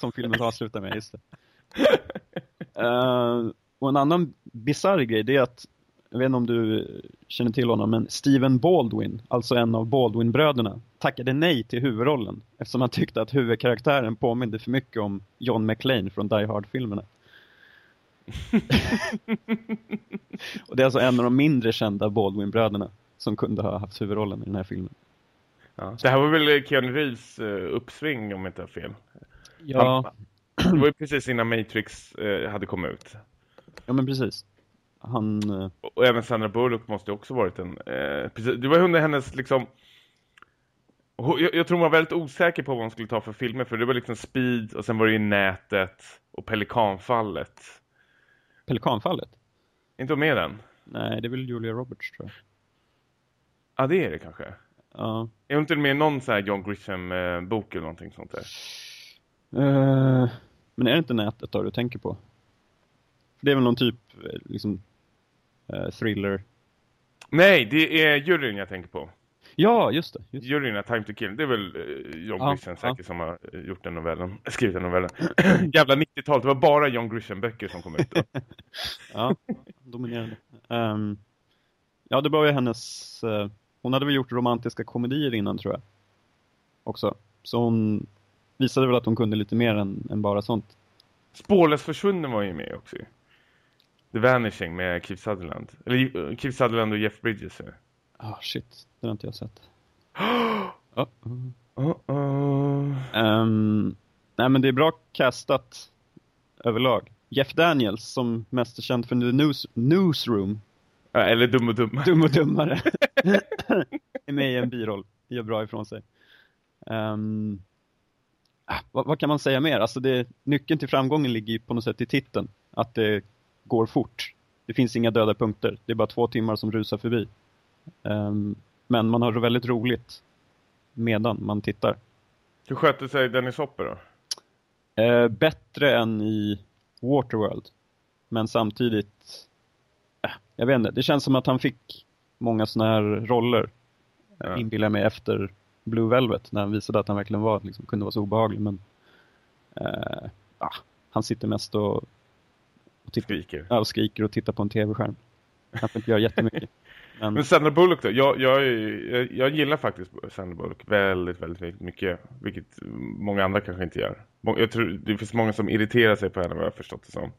Som filmen avslutar med, just det. uh, och en annan bizarr grej det är att jag vet inte om du känner till honom, men Steven Baldwin, alltså en av Baldwin-bröderna, tackade nej till huvudrollen eftersom han tyckte att huvudkaraktären påminde för mycket om John McClane från Die Hard-filmerna. och det är alltså en av de mindre kända Baldwin-bröderna som kunde ha haft huvudrollen i den här filmen. Ja. Det här var väl Keanu Reeves uh, uppsving om jag inte har fel. Ja. Han, det var ju precis innan Matrix uh, hade kommit ut. Ja men precis. Han... Uh... Och även Sandra Bullock måste också varit en... precis, det var under hennes liksom... Jag, jag, tror hon var väldigt osäker på vad hon skulle ta för filmer. För det var liksom Speed och sen var det ju Nätet och Pelikanfallet. Pelikanfallet? Inte med den? Nej, det är väl Julia Roberts tror jag. Ja, det är det kanske. Ja. Är hon inte med någon sån här John Grisham-bok eller någonting sånt där? Uh, men är det inte nätet då du tänker på? Det är väl någon typ eh, liksom uh, thriller? Nej, det är juryn jag tänker på. Ja, just det. Just Juryn Time to Kill. Det är väl uh, John ja, Grisham säkert ja. som har gjort den novellen. Skrivit den novellen. Jävla 90-talet. Det var bara John Grisham-böcker som kom ut då. ja, dominerande. Um, ja, det var ju hennes... Uh, hon hade väl gjort romantiska komedier innan tror jag. Också. Så hon visade väl att hon kunde lite mer än, än bara sånt. Spårlös försvunnen var ju med också. The Vanishing med Keith Sutherland. Eller uh, Keith Sutherland och Jeff Bridges. Ah, oh, shit. Det har inte jag sett. oh. Uh -oh. um, nej, men det är bra castat överlag. Jeff Daniels, som mest är känd för The News Newsroom. Ja, eller Dum och Dummare. Dum och Dummare. är med i en biroll. Gör bra ifrån sig. Um, vad, vad, kan man säga mer? Alltså det, nyckeln till framgången ligger på något sätt i titeln. Att det går fort. Det finns inga döda punkter. Det är bara två timmar som rusar förbi. Um, men man har väldigt roligt medan man tittar. Hur sköter sig Dennis Hopper då? Uh, bättre än i Waterworld. Men samtidigt, uh, jag vet inte, det känns som att han fick många sådana här roller. Ja. Inbillar mig efter Blue Velvet när han visade att han verkligen var, liksom, kunde vara så obehaglig. Men uh, han sitter mest och, och tittar, skriker. Ja, och skriker och tittar på en tv-skärm. Får inte göra jättemycket. Men, men Sandra Bullock då? Jag, jag, jag, jag, gillar faktiskt Sandra Bullock väldigt, väldigt mycket. Vilket många andra kanske inte gör. Jag tror det finns många som irriterar sig på henne vad jag har förstått det som.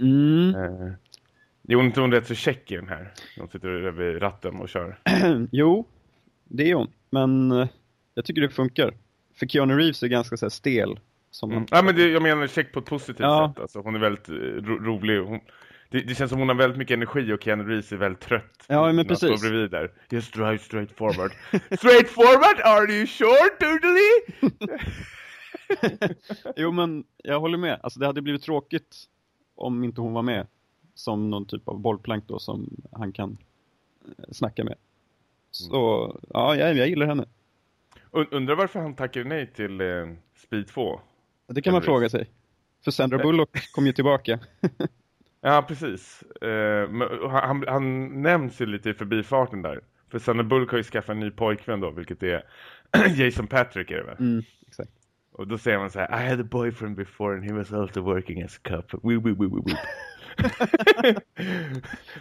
Mm. Eh, hon inte hon rätt så check i den här? Hon sitter över ratten och kör. jo, det är hon. Men eh, jag tycker det funkar. För Keanu Reeves är ganska så här, stel. Som mm. Ja, men det, jag menar check på ett positivt ja. sätt. Alltså, hon är väldigt ro rolig. Hon, det, det, känns som hon har väldigt mycket energi och Keanu Reeves är väldigt trött. Ja, men precis. bredvid där. Just drive straight forward. straight forward? Are you sure, totally? jo, men jag håller med. Alltså det hade blivit tråkigt om inte hon var med. Som någon typ av bollplank då som han kan eh, snacka med. Så, ja, jag, jag gillar henne. Undrar varför han tackar nej till eh, Speed 2? Det kan man fråga sig. För Sandra Bullock kom ju tillbaka. Ja, precis. Uh, han, han nämns ju lite i förbifarten där. För Sandra Bullock har ju skaffat en ny pojkvän då, vilket är Jason Patrick är det väl? Mm, exakt. Och då säger man så här, I had a boyfriend before and he was also working as a cop. Wee, wee, wee, wee, wee.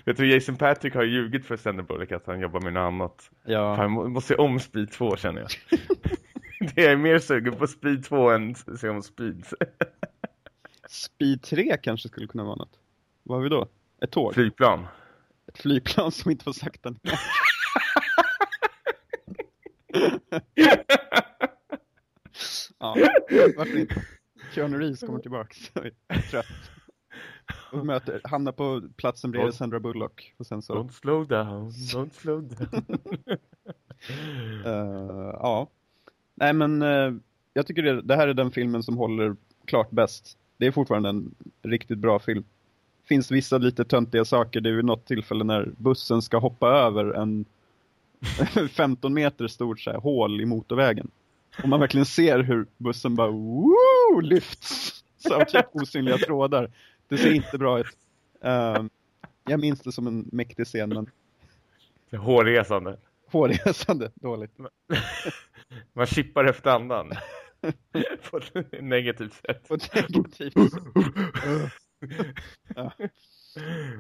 jag tror Jason Patrick har ljugit för Sandra Bullock att han jobbar med något annat. Ja. Han måste se om Speed 2 känner jag. det är mer sugen på Speed 2 än se om Speed. Speed 3 kanske skulle kunna vara något. Vad har vi då? Ett tåg? Flygplan. Ett flygplan som inte får sakta ner. ja, varför inte? Keanu Reeves kommer tillbaka. Trött. Och möter, hamnar på platsen bredvid Sandra Bullock. Och sen så... Don't slow down, don't slow down. uh, ja. Nej men uh, jag tycker det, det, här är den filmen som håller klart bäst. Det är fortfarande en riktigt bra film. Finns vissa lite töntiga saker. Det är vid något tillfälle när bussen ska hoppa över en 15 meter stort så här, hål i motorvägen. Och man verkligen ser hur bussen bara woo, lyfts av typ osynliga trådar. Det ser inte bra ut. Uh, jag minns det som en mäktig scen, men... Hårresande. Hårresande, dåligt. Man chippar efter andan. På ett negativt sätt. På ett negativt ja.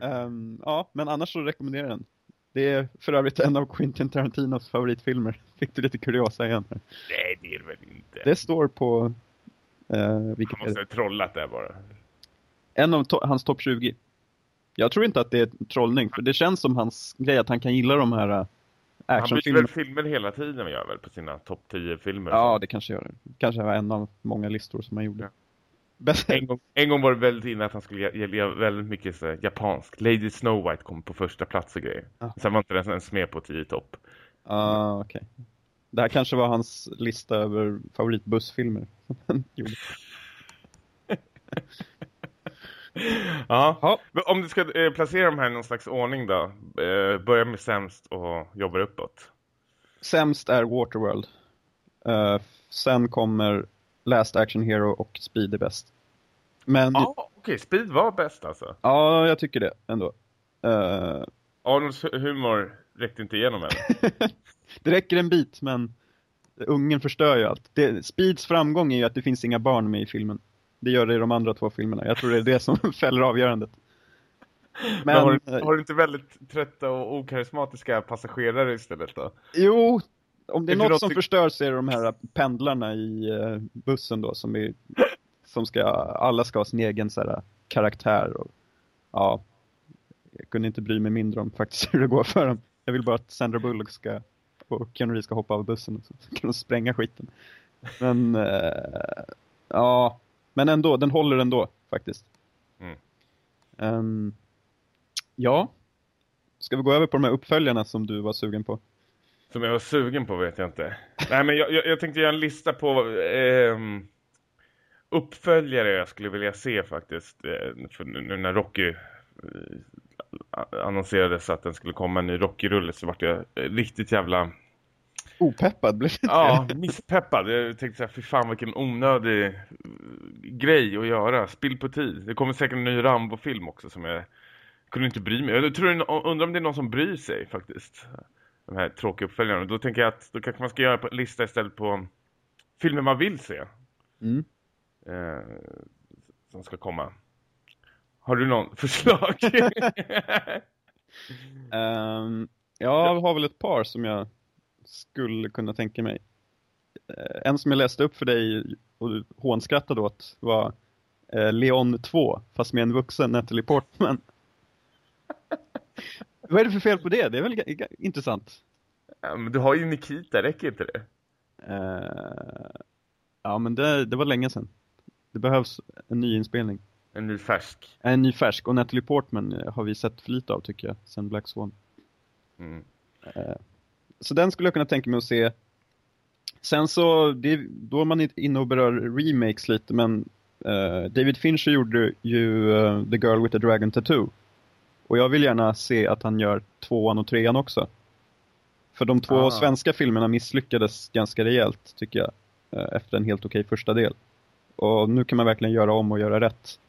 Um, ja, men annars så rekommenderar jag den. Det är för övrigt en av Quentin Tarantinos favoritfilmer. Fick du lite kuriosa igen? Nej, det är det väl inte. Det står på... Uh, vilket Han måste ha trollat där bara. En av to hans topp 20. Jag tror inte att det är trollning, för det känns som hans grej att han kan gilla de här actionfilmerna. Han byter väl filmer hela tiden, gör väl, på sina topp 10-filmer? Ja, det kanske gör det. Kanske var en av många listor som han gjorde. Ja. En gång, en gång var det väldigt inne att han skulle ge väldigt mycket så, japansk. Lady Snow White kom på första plats och grejer. Ah. Sen var inte den ens med på tio topp. Ah, okej. Okay. Det här kanske var hans lista över favoritbussfilmer. ja. ja. Om du ska eh, placera de här i någon slags ordning då. Eh, börja med sämst och jobba uppåt. Sämst är Waterworld. Uh, sen kommer Last Action Hero och Speed är bäst. Men... Ja, ah, okej. Okay. Speed var bäst alltså? Ja, jag tycker det ändå. Uh... Arnolds humor räckte inte igenom än. det räcker en bit, men ungen förstör ju allt. Det, Speeds framgång är ju att det finns inga barn med i filmen. Det gör det i de andra två filmerna. Jag tror det är det som fäller avgörandet. Men, men har, du, har, du, inte väldigt trötta och okarismatiska passagerare istället då? Jo, om det är, är något, något som förstör så är det de här pendlarna i uh, bussen då som är som ska, alla ska ha sin egen så här, karaktär och ja, jag kunde inte bry mig mindre om faktiskt hur det går för dem. Jag vill bara att Sandra Bullock ska och Keanu Reeves ska hoppa av bussen och så kan de spränga skiten. Men uh, ja, men ändå, den håller ändå faktiskt. Mm. Um, ja, ska vi gå över på de här uppföljarna som du var sugen på? Som jag var sugen på vet jag inte. Nej men jag, jag, jag tänkte göra en lista på eh, uppföljare jag skulle vilja se faktiskt. Eh, för nu när Rocky eh, annonserades att den skulle komma en ny Rocky-rulle så vart jag riktigt jävla... Opeppad blev det. Ja, misspeppad. Jag tänkte såhär, fy fan vilken onödig grej att göra. Spill på tid. Det kommer säkert en ny Rambo-film också som jag kunde inte bry mig. Jag tror, undrar om det är någon som bryr sig faktiskt de här tråkiga uppföljarna. Då tänker jag att då kanske man ska göra en lista istället på filmer man vill se. Mm. Eh, som ska komma. Har du någon förslag? um, jag har väl ett par som jag skulle kunna tänka mig. Uh, en som jag läste upp för dig och du hånskrattade åt var uh, Leon 2, fast med en vuxen Natalie Portman. Vad är det för fel på det? Det är väl intressant. Ja, men du har ju Nikita, räcker inte det? Uh, ja, men det, det var länge sedan. Det behövs en ny inspelning. En ny färsk. En ny färsk. Och Natalie Portman eh, har vi sett för lite av tycker jag, sen Black Swan. Mm. Uh, så den skulle jag kunna tänka mig att se. Sen så, det, då är man inne och berör remakes lite, men uh, David Fincher gjorde ju The Girl with the Dragon Tattoo. Och jag vill gärna se att han gör tvåan och trean också. För de två ah. svenska filmerna misslyckades ganska rejält, tycker jag. Eh, efter en helt okej första del. Och nu kan man verkligen göra om och göra rätt.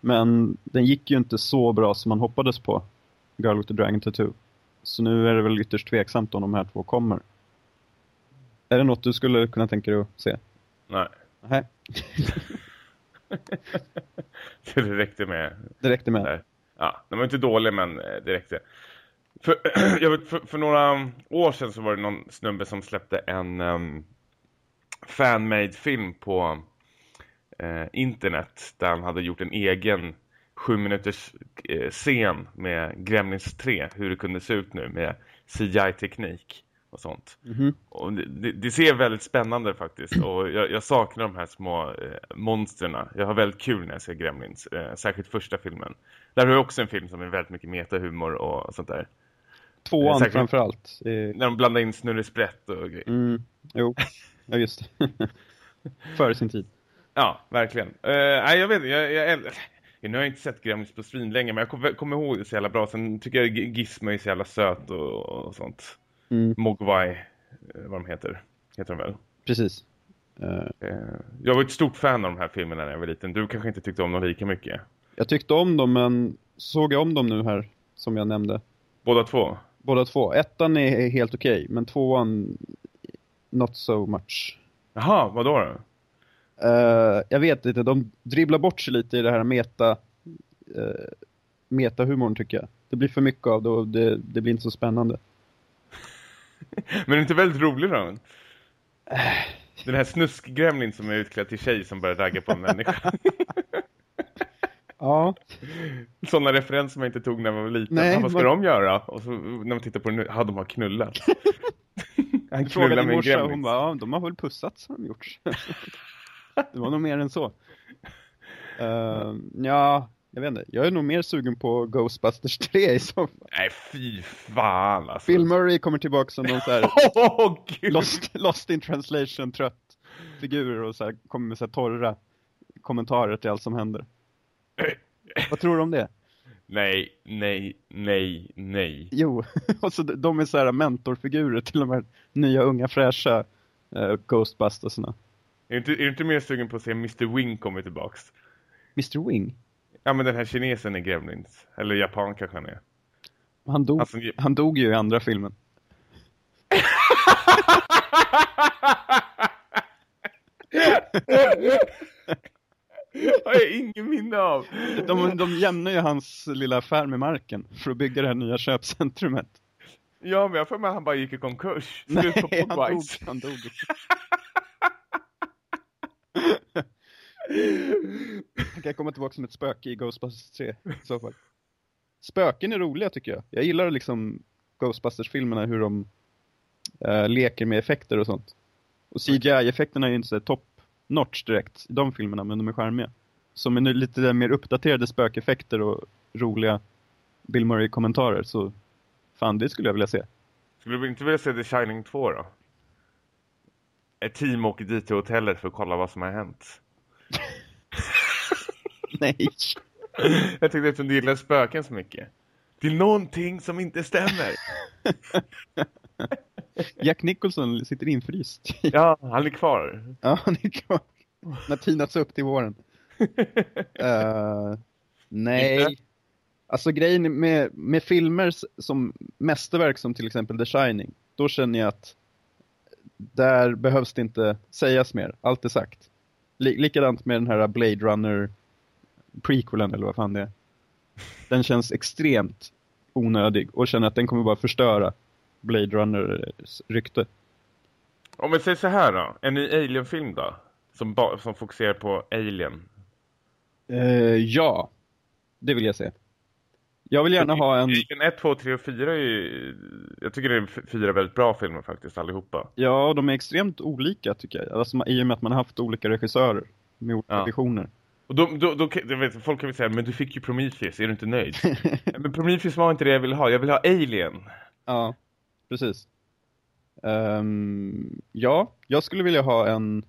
Men den gick ju inte så bra som man hoppades på. Girl with the Dragon Tattoo. Så nu är det väl ytterst tveksamt om de här två kommer. Är det något du skulle kunna tänka dig att se? Nej. Nej. det räckte med. Det räckte med. Ja, den var inte dålig men eh, det räckte. För, jag vet, för, för, några år sedan så var det någon snubbe som släppte en um, fan-made film på eh, internet där han hade gjort en egen sju minuters eh, scen med Gremlins 3, hur det kunde se ut nu med CGI-teknik och sånt. Mhm. Och det, det, ser väldigt spännande faktiskt och jag, jag saknar de här små eh, monsterna. Jag har väldigt kul när jag ser Gremlins, eh, särskilt första filmen. Där har jag också en film som är väldigt mycket metahumor och sånt där. Tvåan Säkert- framförallt. Eh, När de blandar in snurresprätt och grejer. Mm, jo, ja just det. Före sin tid. Ja, verkligen. Uh, nej, jag vet jag, jag, nu har jag inte sett Gremlins på svin länge men jag kommer kommer ihåg det så jävla bra. Sen tycker jag Gizmo är så jävla söt och, och sånt. Mm, Mogwai, eh, vad de heter. Heter de väl? precis. Eh, jag var ett stort fan av de här filmerna när jag var liten. Du kanske inte tyckte om dem lika mycket. jag tyckte om dem men såg jag om dem nu här som jag nämnde. Båda två? Båda två. Ettan är helt okej men tvåan not so much. Jaha, vad då? Eh, jag vet inte, de dribblar bort sig lite i det här meta uh, metahumorn tycker jag. Det blir för mycket av det och det, det blir inte så spännande. Men är det inte väldigt rolig då? Den här snuskgremlin som är utklädd till tjej som börjar ragga på en människa. Ja, Sådana referenser man inte tog när man var liten. Nej, Nej, vad ska man- de göra? Och så när man tittar på det nu, ja de har knullat. Han knullar med en morsa och gremlin. hon bara, ja, de har väl pussats har de gjort. Det var nog mer än så. Uh, ja, jag vet inte. Jag är nog mer sugen på Ghostbusters 3 i så fall. Nej, fy fan alltså. Bill Murray kommer tillbaka som någon så här gud. lost, lost in translation trött figur och så här, kommer med så torra kommentarer till allt som händer. Vad tror du om det? Nej, nej, nej, nej. Jo, och så de är så här mentorfigurer till de här nya unga fräscha uh, Ghostbustersna. Är du inte, är du inte mer sugen på att se Mr. Wing komma tillbaks? Mr. Wing, Ja, men den här kinesen är Gremlins. Eller japan kanske han är. han dog, Alltså, han dog ju i andra filmen. har jag ingen minne av. De, de jämnar ju hans lilla affär med marken för att bygga det här nya köpcentrumet. Ja, men jag får med att han bara gick i konkurs. Nej, på han dog. Han dog. Han kan komma tillbaka som ett spöke i Ghostbusters 3 i så fall. Spöken är roliga tycker jag. Jag gillar liksom Ghostbusters-filmerna hur de eh, leker med effekter och sånt. Och CGI-effekterna är ju inte så top notch direkt i de filmerna, men de är charmiga. Som är nu lite där mer uppdaterade spökeffekter och roliga Bill Murray-kommentarer så fan, det skulle jag vilja se. Skulle du inte vilja se The Shining 2 då? Ett team åker dit till hotellet för att kolla vad som har hänt. Nej. Jag tyckte eftersom du gillar spöken så mycket. Det är någonting som inte stämmer. Jack Nicholson sitter infryst. Ja, han är kvar. ja, han är kvar. Han har tinats upp till våren. Eh, nej. Inte? Alltså grejen med, med filmer som mästerverk som till exempel The Shining. Då känner jag att där behövs det inte sägas mer. Allt är sagt. Li- likadant med den här Blade Runner prequelen eller vad fan det är. Den känns extremt onödig och känner att den kommer bara förstöra Blade Runners rykte. Om vi säger så här då. En ny Alien-film då? Som, som fokuserar på Alien. Eh, ja, det vill jag se. Jag vill gärna ha en... Alien 1, 2, 3 och 4 är ju... Jag tycker det är fyra väldigt bra filmer faktiskt, allihopa. Ja, de är extremt olika tycker jag. Alltså, I och med att man har haft olika regissörer med olika Ja. visioner. Och då, då, då, jag vet, folk kan väl säga, men du fick ju Prometheus, är du inte nöjd? men Prometheus var inte det jag ville ha, jag vill ha Alien. Ja, precis. Ehm, ja, jag skulle vilja ha en...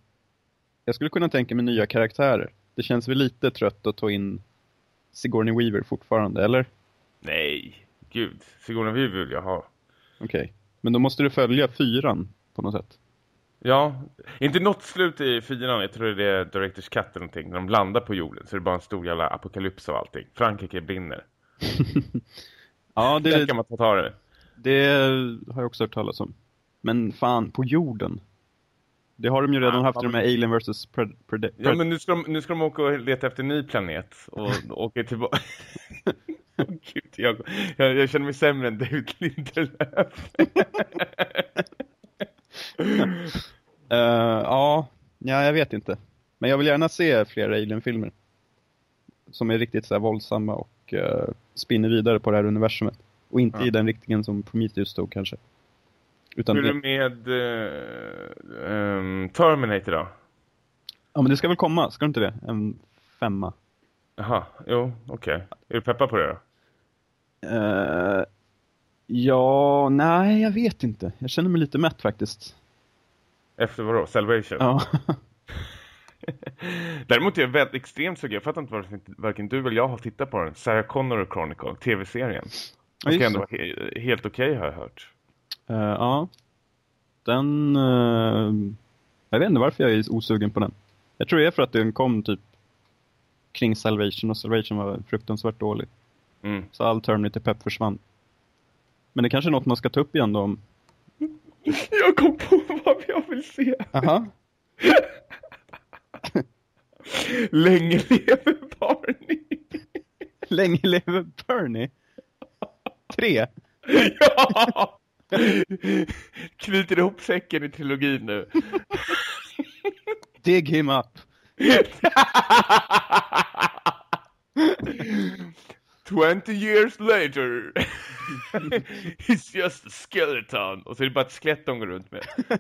Jag skulle kunna tänka mig nya karaktärer. Det känns väl lite trött att ta in Sigourney Weaver fortfarande, eller? Nej, gud. Sigourney Weaver vill jag ha. Okej. Men då måste du följa fyran på något sätt. Ja, inte något slut i fyran, jag tror det är Directors Cut eller någonting. När de landar på jorden så är det bara en stor jävla apokalyps av allting. Frankrike brinner. Ja, Där det, kan man ta ta det. det har jag också hört talas om. Men fan, på jorden. Det har de ju redan Ja, haft i de här Alien vs. Pred- Pred- Ja, men nu ska, de, nu ska de åka och leta efter en ny planet och åka tillbaka. Åh, Gud, jag, jag, jag känner mig sämre än David Lindelöf. Eh, ja, ja, jag vet inte. Men jag vill gärna se fler Alien-filmer. Som är riktigt så här våldsamma och uh, spinner vidare på det här universumet. Och inte Ja. i den riktningen som Prometheus stod kanske. Utan Hur är det, med eh, ehm, Terminator då? ja men det ska väl komma, ska det inte det? En femma. Jaha, jo, okej. Är du peppad på det då? Eh, ja, nej jag vet inte. Jag känner mig lite mätt faktiskt. Efter vad då? Salvation? Ja. Däremot är jag väldigt extremt sugen. Jag fattar inte varför varken du eller jag har tittat på den. Sarah Connor Chronicle, tv-serien. Den ska ändå vara he helt okej har jag hört. Eh, ja. Den... eh, jag vet inte varför jag är osugen på den. Jag tror det är för att den kom typ kring Salvation och Salvation var fruktansvärt dålig. Mm. Så all Terminator-pepp försvann. Men det kanske är något man ska ta upp igen då om... Jag kom på vad jag vill se. Aha. Länge leve Barney. Länge leve Bernie! Tre! ja! Knyter ihop säcken i trilogin nu. Dig him up! Twenty years later He's just a skeleton Och så är det bara ett skelett de går runt med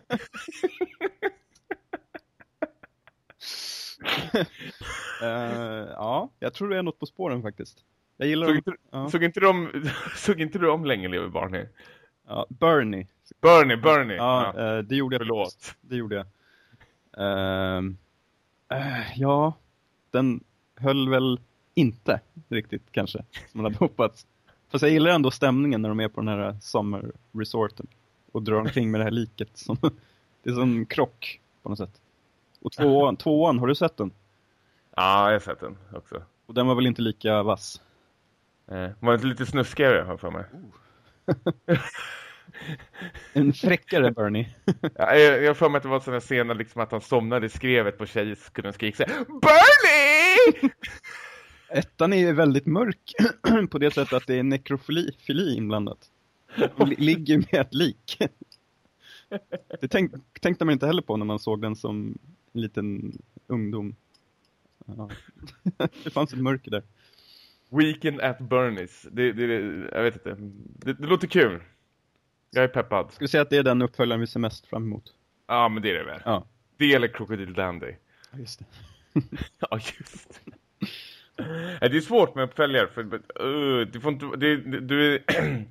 Eh, ja, jag tror det är något på spåren faktiskt. Jag gillar Såg inte, Ja. såg inte, de, såg inte du om Länge lever Barney? Ja, Bernie. Bernie, Bernie Ja, ja. eh, det gjorde jag. Förlåt. Det gjorde jag. Ehm, eh, ja, den höll väl inte riktigt kanske, som man hade hoppats. Fast jag gillar ändå stämningen när de är på den här summer resorten och drar omkring med det här liket. Som, det är som en krock på något sätt. Och tvåan, tvåan, har du sett den? Ja, jag har sett den också Och den var väl inte lika vass? eh, Var inte lite snuskigare har för mig En fräckare Bernie. ja, Jag jag för mig att det var sådana scener liksom att han somnade i skrevet på kunde han skrika så här, Bernie! Ettan är väldigt mörk på det sättet att det är nekrofili fili inblandat. Li- ligger med ett lik. Det tänk, tänkte man inte heller på när man såg den som en liten ungdom. Ja. Det fanns ett mörker där. Weekend at Bernies det, det, Jag vet inte det, det låter kul Jag är peppad Ska vi säga att det är den uppföljaren vi ser mest fram emot? Ja, men det är det väl. Ja. Det eller Crocodile Dandy. Ja, just det. Ja, just det. Det är svårt med uppföljare för uh, du, får inte, det, det- du är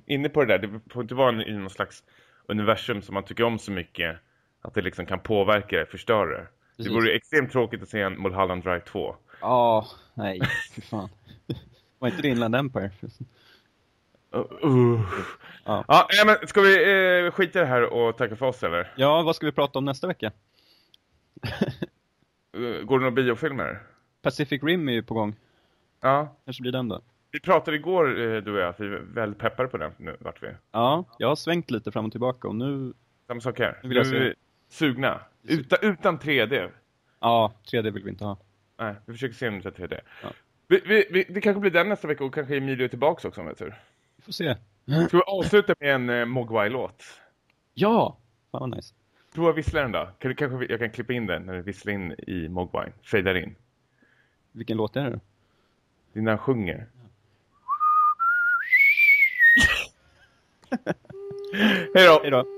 inne på det där. Det får inte vara i någon slags universum som man tycker om så mycket att det liksom kan påverka det, förstöra det. Det Precis. vore ju extremt tråkigt att se en Mulholland Drive 2. Ja, nej, fy fan. Var inte det Inland Empire? Uh, uh. Ja. Ja, men ska vi uh, skita det här och tacka för oss eller? Ja, vad ska vi prata om nästa vecka? Uh, går det några biofilmer? Pacific Rim är ju på gång. Ja. Kanske blir den då. Vi pratade igår, eh, du och jag, för vi är väldigt peppade på den nu, vart vi. Ja, jag har svängt lite fram och tillbaka och nu... Samma sak här. Nu vill jag Nu är vi sugna. Utan, utan 3D. Ja, 3D vill vi inte ha. Nej, vi försöker se om det är 3D. Ja. Vi, vi, vi, det kanske blir den nästa vecka och kanske Emilio är tillbaka också om jag tur. Vi får se. Ska vi avsluta med en eh, Mogwai-låt? Ja! Fan vad nice. Prova vissla den då. Kan, du- kanske jag kan klippa in den när du visslar in i Mogwai. Fejdar in. Vilken låt är det då? Det är när han sjunger. Hej då! Hej då!